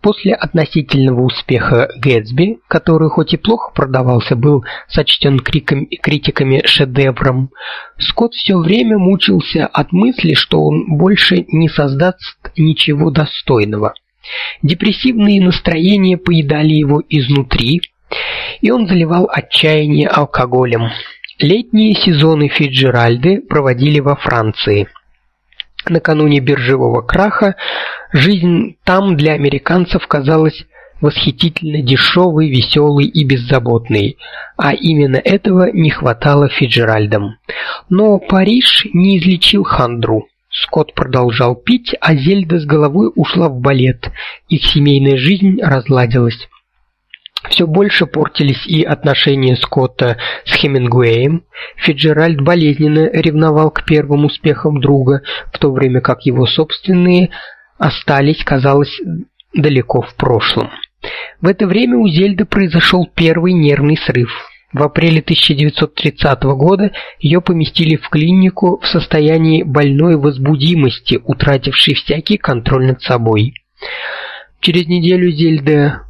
После относительного успеха Гэтсби, который хоть и плохо продавался, был сочтен критиками шедевром, Скотт все время мучился от мысли, что он больше не создаст ничего достойного. Депрессивные настроения поедали его изнутри, и он заливал отчаяние алкоголем. Летние сезоны Фиджеральды проводили во Франции. Накануне биржевого краха жизнь там для американцев казалась восхитительно дешевой, веселой и беззаботной, а именно этого не хватало Фиджеральдам. Но Париж не излечил хандру. Скотт продолжал пить, а Зельда с головой ушла в балет. Их семейная жизнь разладилась. Все больше портились и отношения Скотта с Хемингуэем. Фиджеральд болезненно ревновал к первым успехам друга, в то время как его собственные остались, казалось, далеко в прошлом. В это время у Зельды произошел первый нервный срыв. В апреле 1930 года ее поместили в клинику в состоянии больной возбудимости, утратившей всякий контроль над собой. Через неделю Зельда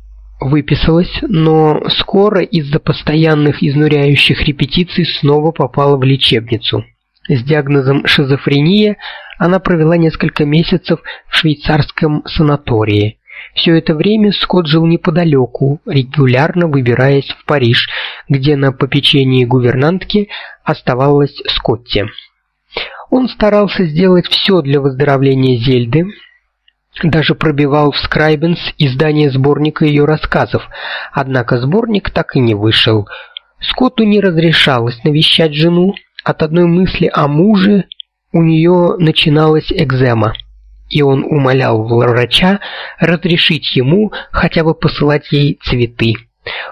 выписалась, но скоро из-за постоянных изнуряющих репетиций снова попала в лечебницу. С диагнозом шизофрения она провела несколько месяцев в швейцарском санатории. Все это время Скотт жил неподалеку, регулярно выбираясь в Париж, где на попечении гувернантки оставалась Скотти. Он старался сделать все для выздоровления Зельды, даже пробивал в Scribens издание сборника ее рассказов, однако сборник так и не вышел. Скотту не разрешалось навещать жену, от одной мысли о муже у нее начиналась экзема, и он умолял врача разрешить ему хотя бы посылать ей цветы.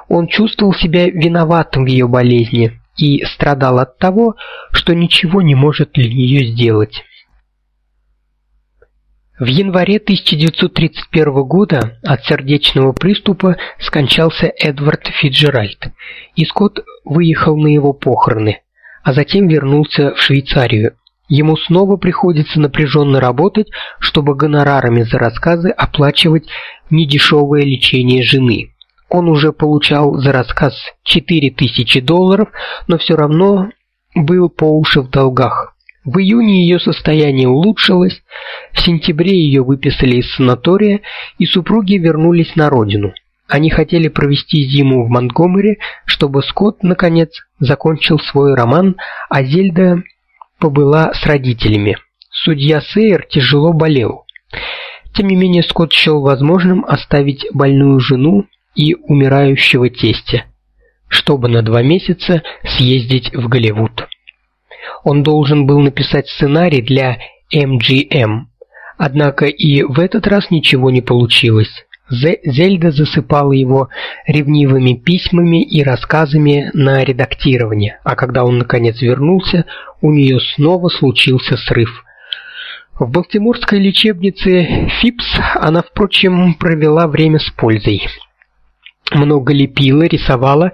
Он чувствовал себя виноватым в ее болезни и страдал от того, что ничего не может для нее сделать. В январе 1931 года от сердечного приступа скончался Эдвард Фиджеральд, и Скотт выехал на его похороны, а затем вернулся в Швейцарию. Ему снова приходится напряженно работать, чтобы гонорарами за рассказы оплачивать недешевое лечение жены. Он уже получал за рассказ 4000 долларов, но все равно был по уши в долгах. В июне ее состояние улучшилось, в сентябре ее выписали из санатория, и супруги вернулись на родину. Они хотели провести зиму в Монтгомери, чтобы Скотт наконец закончил свой роман, а Зельда побыла с родителями. Судья Сейер тяжело болел. Тем не менее Скотт счел возможным оставить больную жену и умирающего тестя. чтобы на два месяца съездить в Голливуд. Он должен был написать сценарий для MGM, однако и в этот раз ничего не получилось. Зельда засыпала его ревнивыми письмами и рассказами на редактирование, а когда он наконец вернулся, у нее снова случился срыв. В Балтиморской лечебнице Фипс она, впрочем, провела время с пользой. Много лепила, рисовала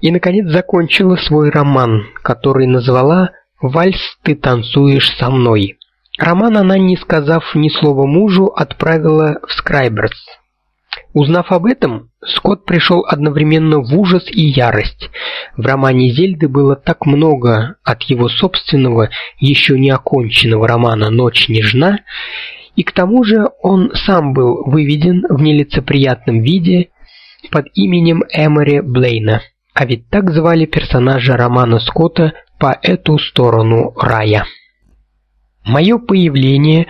и наконец закончила свой роман, который назвала Вальс ты танцуешь со мной. Роман она, не сказав ни слова мужу, отправила в Scribers. Узнав об этом, Скотт пришел одновременно в ужас и ярость. В романе Зельды было так много от его собственного, еще не оконченного романа Ночь нежна, и к тому же он сам был выведен в нелицеприятном виде под именем Эмори Блейна. А ведь так звали персонажа романа Скотта по эту сторону рая. Мое появление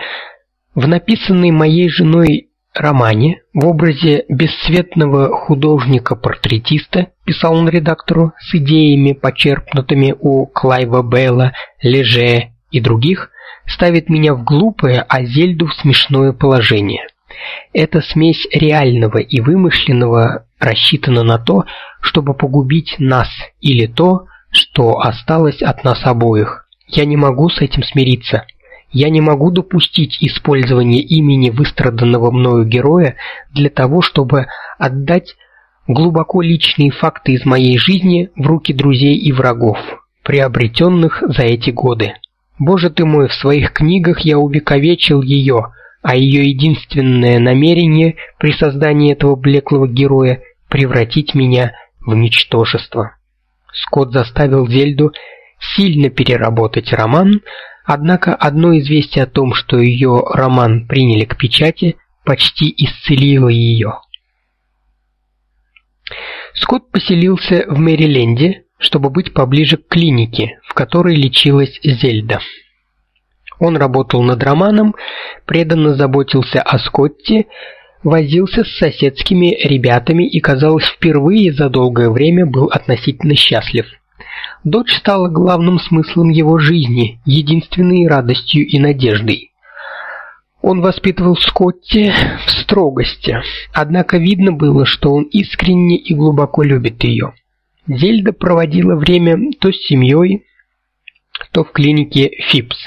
в написанной моей женой романе в образе бесцветного художника-портретиста, писал он редактору, с идеями, почерпнутыми у Клайва Белла, Леже и других, ставит меня в глупое, а Зельду в смешное положение. Эта смесь реального и вымышленного рассчитана на то, чтобы погубить нас или то, что осталось от нас обоих. Я не могу с этим смириться. Я не могу допустить использования имени выстраданного мною героя для того, чтобы отдать глубоко личные факты из моей жизни в руки друзей и врагов, приобретенных за эти годы. Боже ты мой, в своих книгах я увековечил ее, а ее единственное намерение при создании этого блеклого героя превратить меня в ничтожество. Скотт заставил Зельду сильно переработать роман, Однако одно известие о том, что ее роман приняли к печати, почти исцелило ее. Скотт поселился в Мэриленде, чтобы быть поближе к клинике, в которой лечилась Зельда. Он работал над романом, преданно заботился о Скотте, возился с соседскими ребятами и, казалось, впервые за долгое время был относительно счастлив. Дочь стала главным смыслом его жизни, единственной радостью и надеждой. Он воспитывал Скотти в строгости, однако видно было, что он искренне и глубоко любит ее. Зельда проводила время то с семьей, то в клинике Фипс.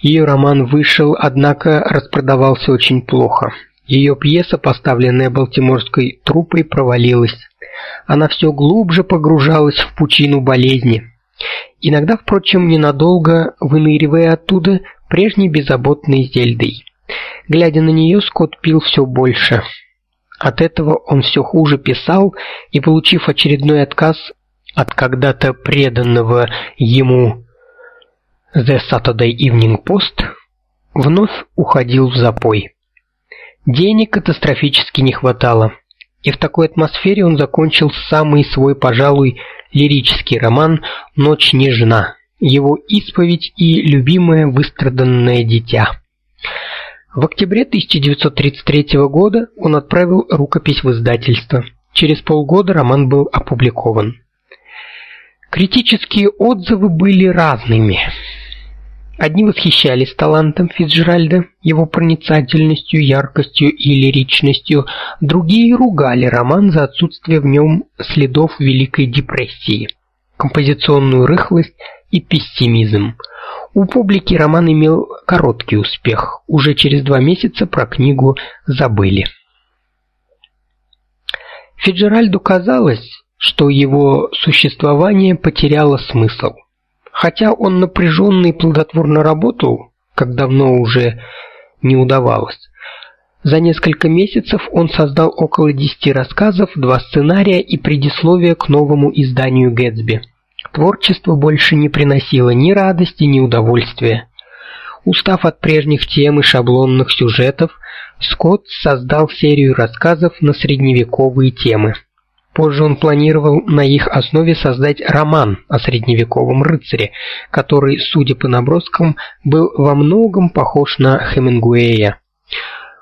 Ее роман вышел, однако распродавался очень плохо. Ее пьеса, поставленная Балтиморской труппой, провалилась она все глубже погружалась в пучину болезни. Иногда, впрочем, ненадолго выныривая оттуда прежней беззаботной Зельдой. Глядя на нее, Скотт пил все больше. От этого он все хуже писал и, получив очередной отказ от когда-то преданного ему The Saturday Evening Post, вновь уходил в запой. Денег катастрофически не хватало. И в такой атмосфере он закончил самый свой, пожалуй, лирический роман Ночь нежна. Его исповедь и любимое выстраданное дитя. В октябре 1933 года он отправил рукопись в издательство. Через полгода роман был опубликован. Критические отзывы были разными. Одни восхищались талантом Фицджеральда, его проницательностью, яркостью и лиричностью, другие ругали роман за отсутствие в нем следов Великой депрессии, композиционную рыхлость и пессимизм. У публики роман имел короткий успех. Уже через два месяца про книгу забыли. Фиджеральду казалось, что его существование потеряло смысл. Хотя он напряженно и плодотворно работал, как давно уже не удавалось. За несколько месяцев он создал около 10 рассказов, два сценария и предисловие к новому изданию Гэтсби. Творчество больше не приносило ни радости, ни удовольствия. Устав от прежних тем и шаблонных сюжетов, Скотт создал серию рассказов на средневековые темы. Позже он планировал на их основе создать роман о средневековом рыцаре, который, судя по наброскам, был во многом похож на Хемингуэя.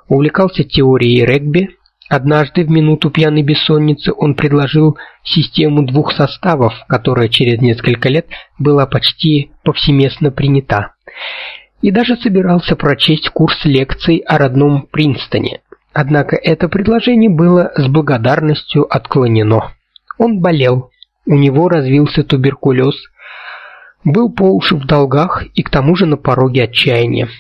Увлекался теорией регби, Однажды в минуту пьяной бессонницы он предложил систему двух составов, которая через несколько лет была почти повсеместно принята. И даже собирался прочесть курс лекций о родном Принстоне. Однако это предложение было с благодарностью отклонено. Он болел, у него развился туберкулез, был по уши в долгах и к тому же на пороге отчаяния.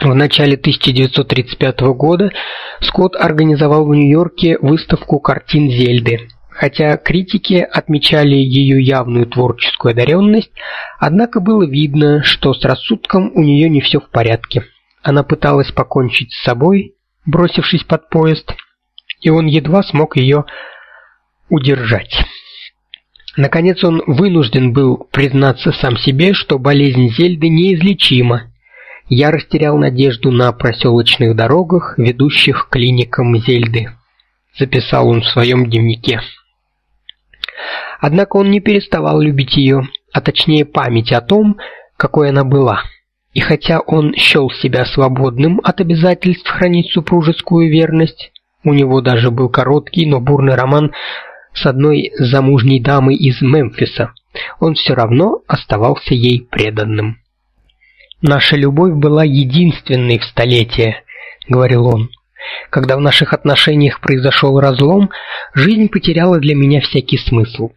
В начале 1935 года Скотт организовал в Нью-Йорке выставку картин Зельды. Хотя критики отмечали ее явную творческую одаренность, однако было видно, что с рассудком у нее не все в порядке. Она пыталась покончить с собой, бросившись под поезд, и он едва смог ее удержать. Наконец он вынужден был признаться сам себе, что болезнь Зельды неизлечима я растерял надежду на проселочных дорогах, ведущих к клиникам Зельды, записал он в своем дневнике. Однако он не переставал любить ее, а точнее память о том, какой она была. И хотя он счел себя свободным от обязательств хранить супружескую верность, у него даже был короткий, но бурный роман с одной замужней дамой из Мемфиса, он все равно оставался ей преданным. Наша любовь была единственной в столетие, говорил он. Когда в наших отношениях произошел разлом, жизнь потеряла для меня всякий смысл.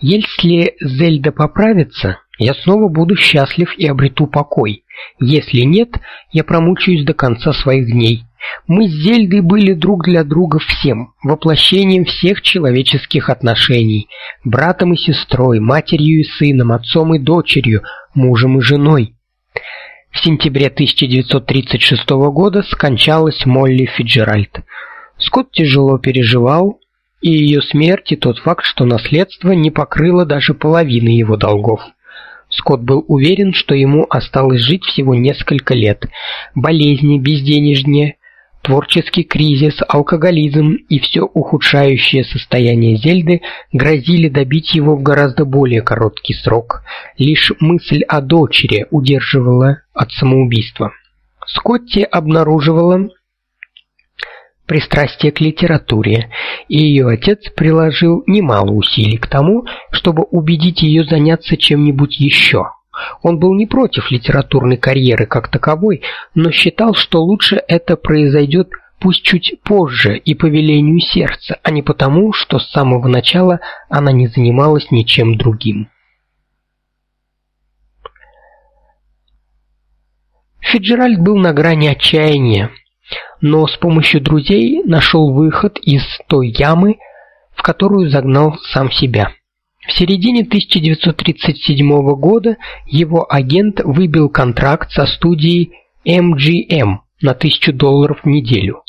Если Зельда поправится, я снова буду счастлив и обрету покой. Если нет, я промучаюсь до конца своих дней. Мы с Зельдой были друг для друга всем, воплощением всех человеческих отношений, братом и сестрой, матерью и сыном, отцом и дочерью, мужем и женой. В сентябре 1936 года скончалась Молли Фиджеральд. Скотт тяжело переживал и ее смерть, и тот факт, что наследство не покрыло даже половины его долгов. Скотт был уверен, что ему осталось жить всего несколько лет. Болезни, безденежье, Творческий кризис, алкоголизм и все ухудшающее состояние Зельды грозили добить его в гораздо более короткий срок. Лишь мысль о дочери удерживала от самоубийства. Скотти обнаруживала пристрастие к литературе, и ее отец приложил немало усилий к тому, чтобы убедить ее заняться чем-нибудь еще. Он был не против литературной карьеры как таковой, но считал, что лучше это произойдет пусть чуть позже и по велению сердца, а не потому, что с самого начала она не занималась ничем другим. Фиджеральд был на грани отчаяния, но с помощью друзей нашел выход из той ямы, в которую загнал сам себя. В середине 1937 года его агент выбил контракт со студией MGM на тысячу долларов в неделю.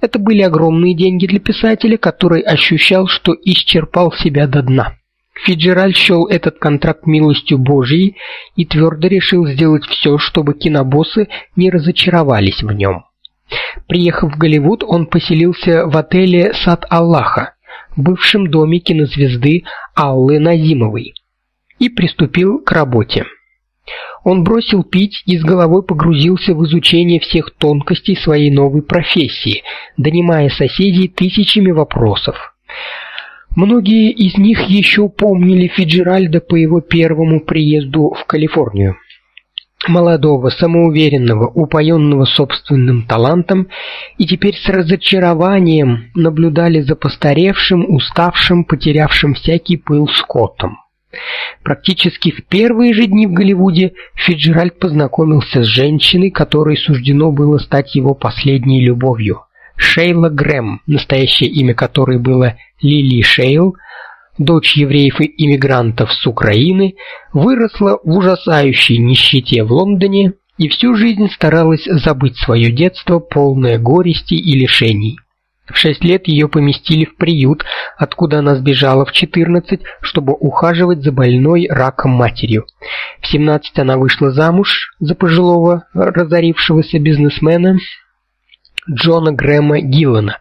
Это были огромные деньги для писателя, который ощущал, что исчерпал себя до дна. Фиджеральд счел этот контракт милостью Божией и твердо решил сделать все, чтобы кинобоссы не разочаровались в нем. Приехав в Голливуд, он поселился в отеле Сад Аллаха, бывшем доме кинозвезды Аллы Назимовой и приступил к работе. Он бросил пить и с головой погрузился в изучение всех тонкостей своей новой профессии, донимая соседей тысячами вопросов. Многие из них еще помнили Фиджеральда по его первому приезду в Калифорнию молодого, самоуверенного, упоенного собственным талантом, и теперь с разочарованием наблюдали за постаревшим, уставшим, потерявшим всякий пыл Скоттом. Практически в первые же дни в Голливуде Фиджеральд познакомился с женщиной, которой суждено было стать его последней любовью. Шейла Грэм, настоящее имя которой было Лили Шейл, дочь евреев и иммигрантов с Украины, выросла в ужасающей нищете в Лондоне и всю жизнь старалась забыть свое детство, полное горести и лишений. В шесть лет ее поместили в приют, откуда она сбежала в 14, чтобы ухаживать за больной раком матерью. В 17 она вышла замуж за пожилого разорившегося бизнесмена Джона Грэма Гиллана,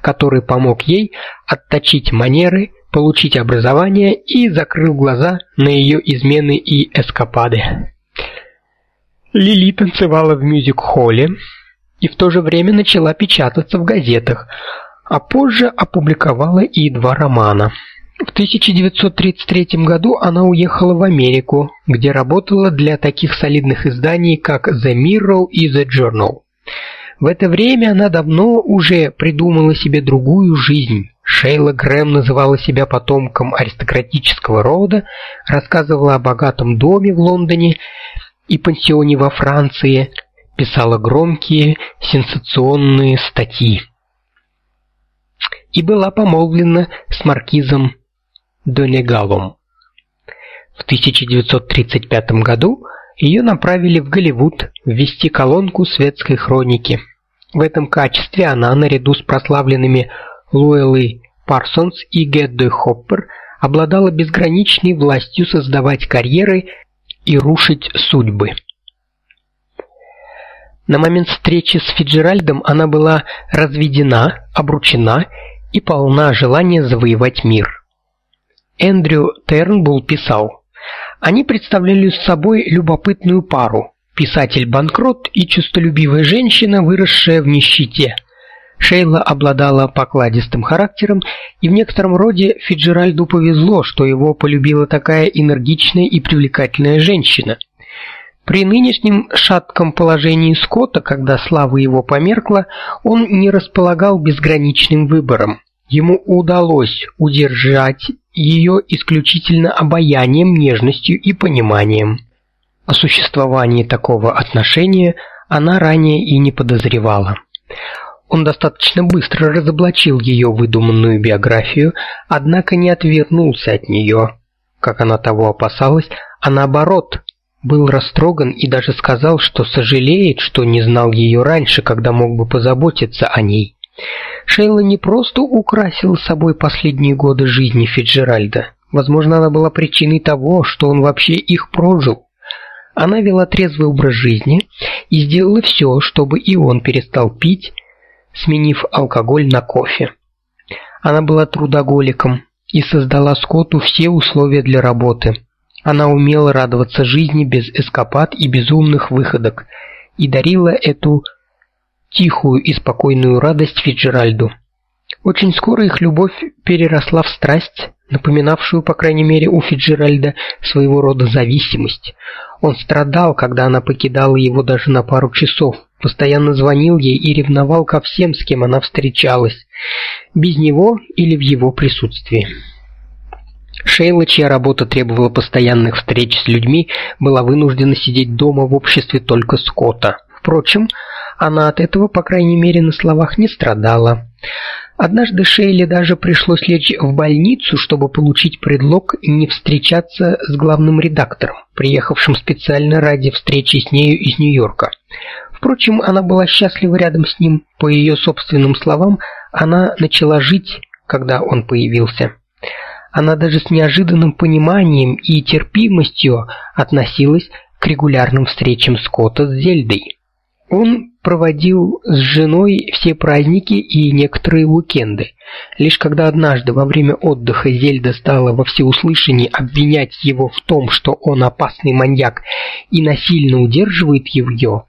который помог ей отточить манеры, получить образование и закрыл глаза на ее измены и эскапады. Лили танцевала в мюзик-холле и в то же время начала печататься в газетах. а позже опубликовала и два романа. В 1933 году она уехала в Америку, где работала для таких солидных изданий, как The Mirror и The Journal. В это время она давно уже придумала себе другую жизнь. Шейла Грэм называла себя потомком аристократического рода, рассказывала о богатом доме в Лондоне и пансионе во Франции, писала громкие сенсационные статьи. И была помолвлена с маркизом Донегалом. В 1935 году ее направили в Голливуд вести колонку светской хроники. В этом качестве она наряду с прославленными Луэллой Парсонс и Гэддой Хоппер обладала безграничной властью создавать карьеры и рушить судьбы. На момент встречи с Фиджеральдом она была разведена, обручена и полна желания завоевать мир. Эндрю Тернбулл писал: "Они представляли собой любопытную пару: писатель-банкрот и честолюбивая женщина, выросшая в нищете". Шейла обладала покладистым характером, и в некотором роде Фиджеральду повезло, что его полюбила такая энергичная и привлекательная женщина. При нынешнем шатком положении Скотта, когда слава его померкла, он не располагал безграничным выбором. Ему удалось удержать ее исключительно обаянием, нежностью и пониманием. О существовании такого отношения она ранее и не подозревала. Он достаточно быстро разоблачил ее выдуманную биографию, однако не отвернулся от нее, как она того опасалась, а наоборот, был растроган и даже сказал, что сожалеет, что не знал ее раньше, когда мог бы позаботиться о ней. Шейла не просто украсила собой последние годы жизни Фиджеральда. Возможно, она была причиной того, что он вообще их прожил. Она вела трезвый образ жизни и сделала все, чтобы и он перестал пить, сменив алкоголь на кофе. Она была трудоголиком и создала Скотту все условия для работы. Она умела радоваться жизни без эскапад и безумных выходок и дарила эту тихую и спокойную радость Фиджеральду. Очень скоро их любовь переросла в страсть, напоминавшую, по крайней мере, у Фиджеральда своего рода зависимость. Он страдал, когда она покидала его даже на пару часов постоянно звонил ей и ревновал ко всем, с кем она встречалась, без него или в его присутствии. Шейла, чья работа требовала постоянных встреч с людьми, была вынуждена сидеть дома в обществе только Скотта. Впрочем, она от этого, по крайней мере, на словах не страдала. Однажды Шейле даже пришлось лечь в больницу, чтобы получить предлог не встречаться с главным редактором, приехавшим специально ради встречи с нею из Нью-Йорка. Впрочем, она была счастлива рядом с ним. По ее собственным словам, она начала жить, когда он появился. Она даже с неожиданным пониманием и терпимостью относилась к регулярным встречам Скотта с Зельдой. Он проводил с женой все праздники и некоторые уикенды. Лишь когда однажды во время отдыха Зельда стала во всеуслышание обвинять его в том, что он опасный маньяк и насильно удерживает ее,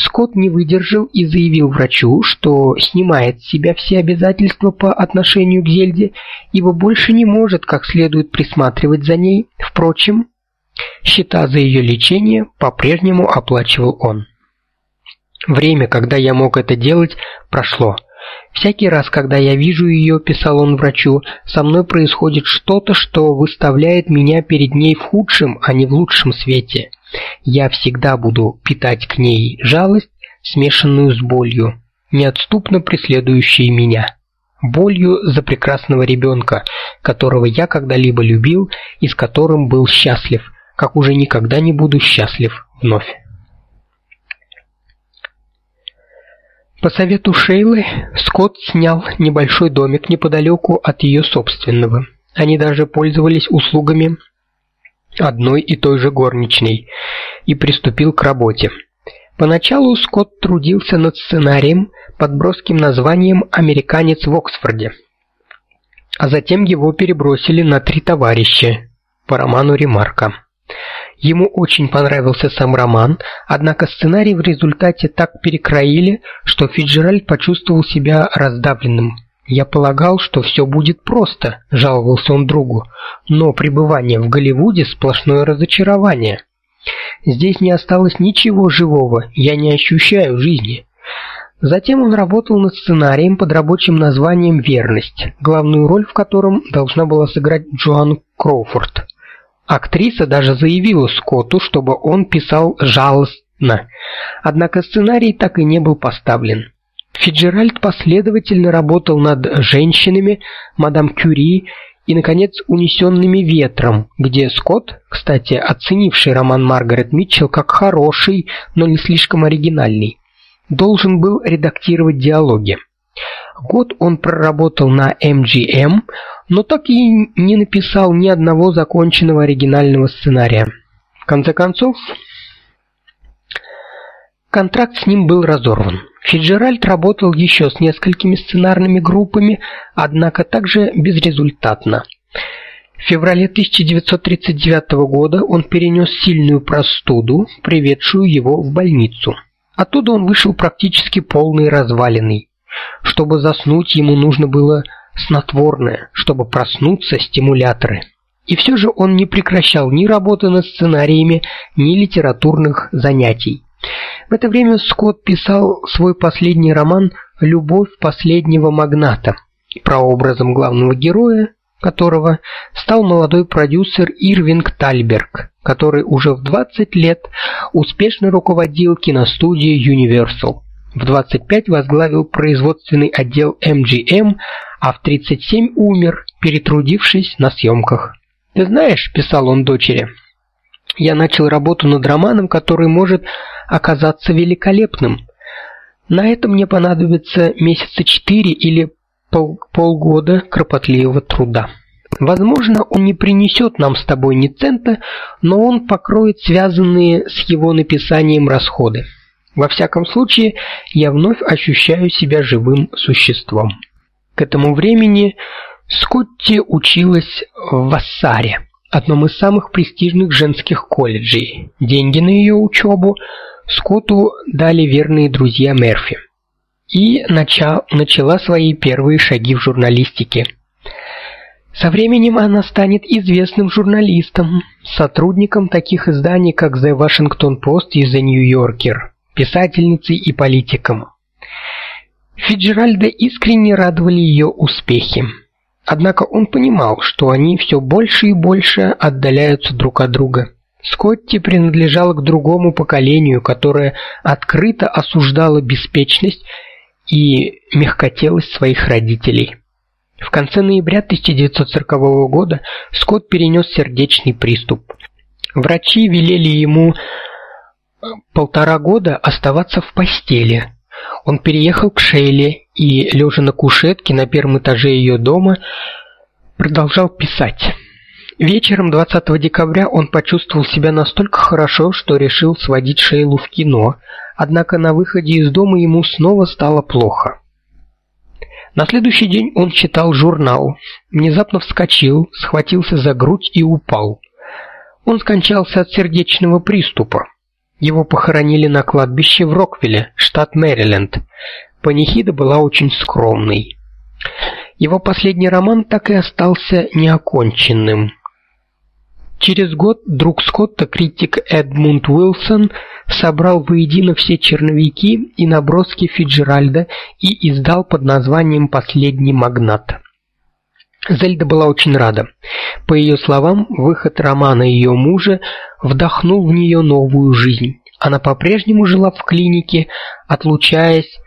Скотт не выдержал и заявил врачу, что снимает с себя все обязательства по отношению к Зельде, ибо больше не может как следует присматривать за ней. Впрочем, счета за ее лечение по-прежнему оплачивал он. Время, когда я мог это делать, прошло. Всякий раз, когда я вижу ее, писал он врачу, со мной происходит что-то, что выставляет меня перед ней в худшем, а не в лучшем свете. Я всегда буду питать к ней жалость, смешанную с болью, неотступно преследующей меня. Болью за прекрасного ребенка, которого я когда-либо любил и с которым был счастлив, как уже никогда не буду счастлив вновь. По совету Шейлы Скотт снял небольшой домик неподалеку от ее собственного. Они даже пользовались услугами одной и той же горничной и приступил к работе. Поначалу Скотт трудился над сценарием под броским названием Американец в Оксфорде. А затем его перебросили на три товарища по роману Ремарка. Ему очень понравился сам роман, однако сценарий в результате так перекроили, что Фиджеральд почувствовал себя раздавленным. Я полагал, что все будет просто, жаловался он другу. Но пребывание в Голливуде сплошное разочарование. Здесь не осталось ничего живого, я не ощущаю жизни. Затем он работал над сценарием под рабочим названием Верность, главную роль в котором должна была сыграть Джоан Кроуфорд. Актриса даже заявила Скотту, чтобы он писал жалостно. Однако сценарий так и не был поставлен. Фиджеральд последовательно работал над женщинами, мадам Кюри и наконец Унесенными ветром, где Скотт, кстати, оценивший роман Маргарет Митчелл как хороший, но не слишком оригинальный, должен был редактировать диалоги. Год он проработал на MGM, но так и не написал ни одного законченного оригинального сценария. В конце концов, контракт с ним был разорван. Фиджеральд работал еще с несколькими сценарными группами, однако также безрезультатно. В феврале 1939 года он перенес сильную простуду, приведшую его в больницу. Оттуда он вышел практически полный разваленный. Чтобы заснуть, ему нужно было снотворное, чтобы проснуться стимуляторы. И все же он не прекращал ни работы над сценариями, ни литературных занятий. В это время Скотт писал свой последний роман Любовь последнего магната, прообразом главного героя которого стал молодой продюсер Ирвинг Тальберг, который уже в 20 лет успешно руководил киностудией Universal. В 25 возглавил производственный отдел MGM, а в 37 умер, перетрудившись на съемках. "Ты знаешь", писал он дочери. "Я начал работу над романом, который может оказаться великолепным. На это мне понадобится месяца четыре или пол полгода кропотливого труда. Возможно, он не принесет нам с тобой ни цента, но он покроет связанные с его написанием расходы. Во всяком случае, я вновь ощущаю себя живым существом. К этому времени Скотти училась в Вассаре, одном из самых престижных женских колледжей. Деньги на ее учебу Скотту дали верные друзья Мерфи. И начал, начала свои первые шаги в журналистике. Со временем она станет известным журналистом, сотрудником таких изданий, как The Washington Post и The New Yorker, писательницей и политиком. Фиджеральда искренне радовали ее успехи. Однако он понимал, что они все больше и больше отдаляются друг от друга. Скотти принадлежал к другому поколению, которое открыто осуждало беспечность и мягкотелость своих родителей. В конце ноября 1940 года Скотт перенес сердечный приступ. Врачи велели ему э, полтора года оставаться в постели. Он переехал к Шейле и лежа на кушетке на первом этаже ее дома продолжал писать. Вечером 20 декабря он почувствовал себя настолько хорошо, что решил сводить Шейлу в кино. Однако на выходе из дома ему снова стало плохо. На следующий день он читал журнал. Внезапно вскочил, схватился за грудь и упал. Он скончался от сердечного приступа. Его похоронили на кладбище в Роквилле, штат Мэриленд. Панихида была очень скромной. Его последний роман так и остался неоконченным. Через год друг Скотта, критик Эдмунд Уилсон, собрал воедино все черновики и наброски Фиджеральда и издал под названием Последний магнат. Зельда была очень рада. По ее словам, выход романа ее мужа вдохнул в нее новую жизнь. Она по-прежнему жила в клинике, отлучаясь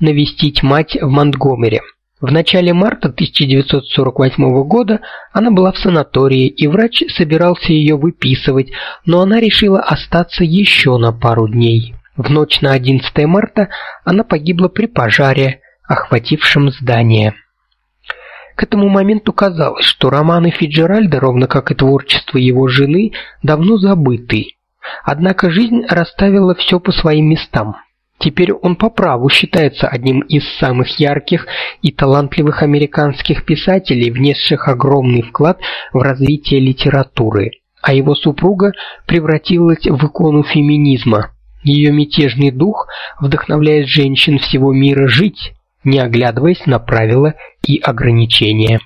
навестить мать в Монтгомери. В начале марта 1948 года она была в санатории, и врач собирался ее выписывать, но она решила остаться еще на пару дней. В ночь на 11 марта она погибла при пожаре, охватившем здание. К этому моменту казалось, что романы Фиджеральда, ровно как и творчество его жены, давно забыты. Однако жизнь расставила все по своим местам. Теперь он по праву считается одним из самых ярких и талантливых американских писателей, внесших огромный вклад в развитие литературы. А его супруга превратилась в икону феминизма. Ее мятежный дух вдохновляет женщин всего мира жить, не оглядываясь на правила и ограничения.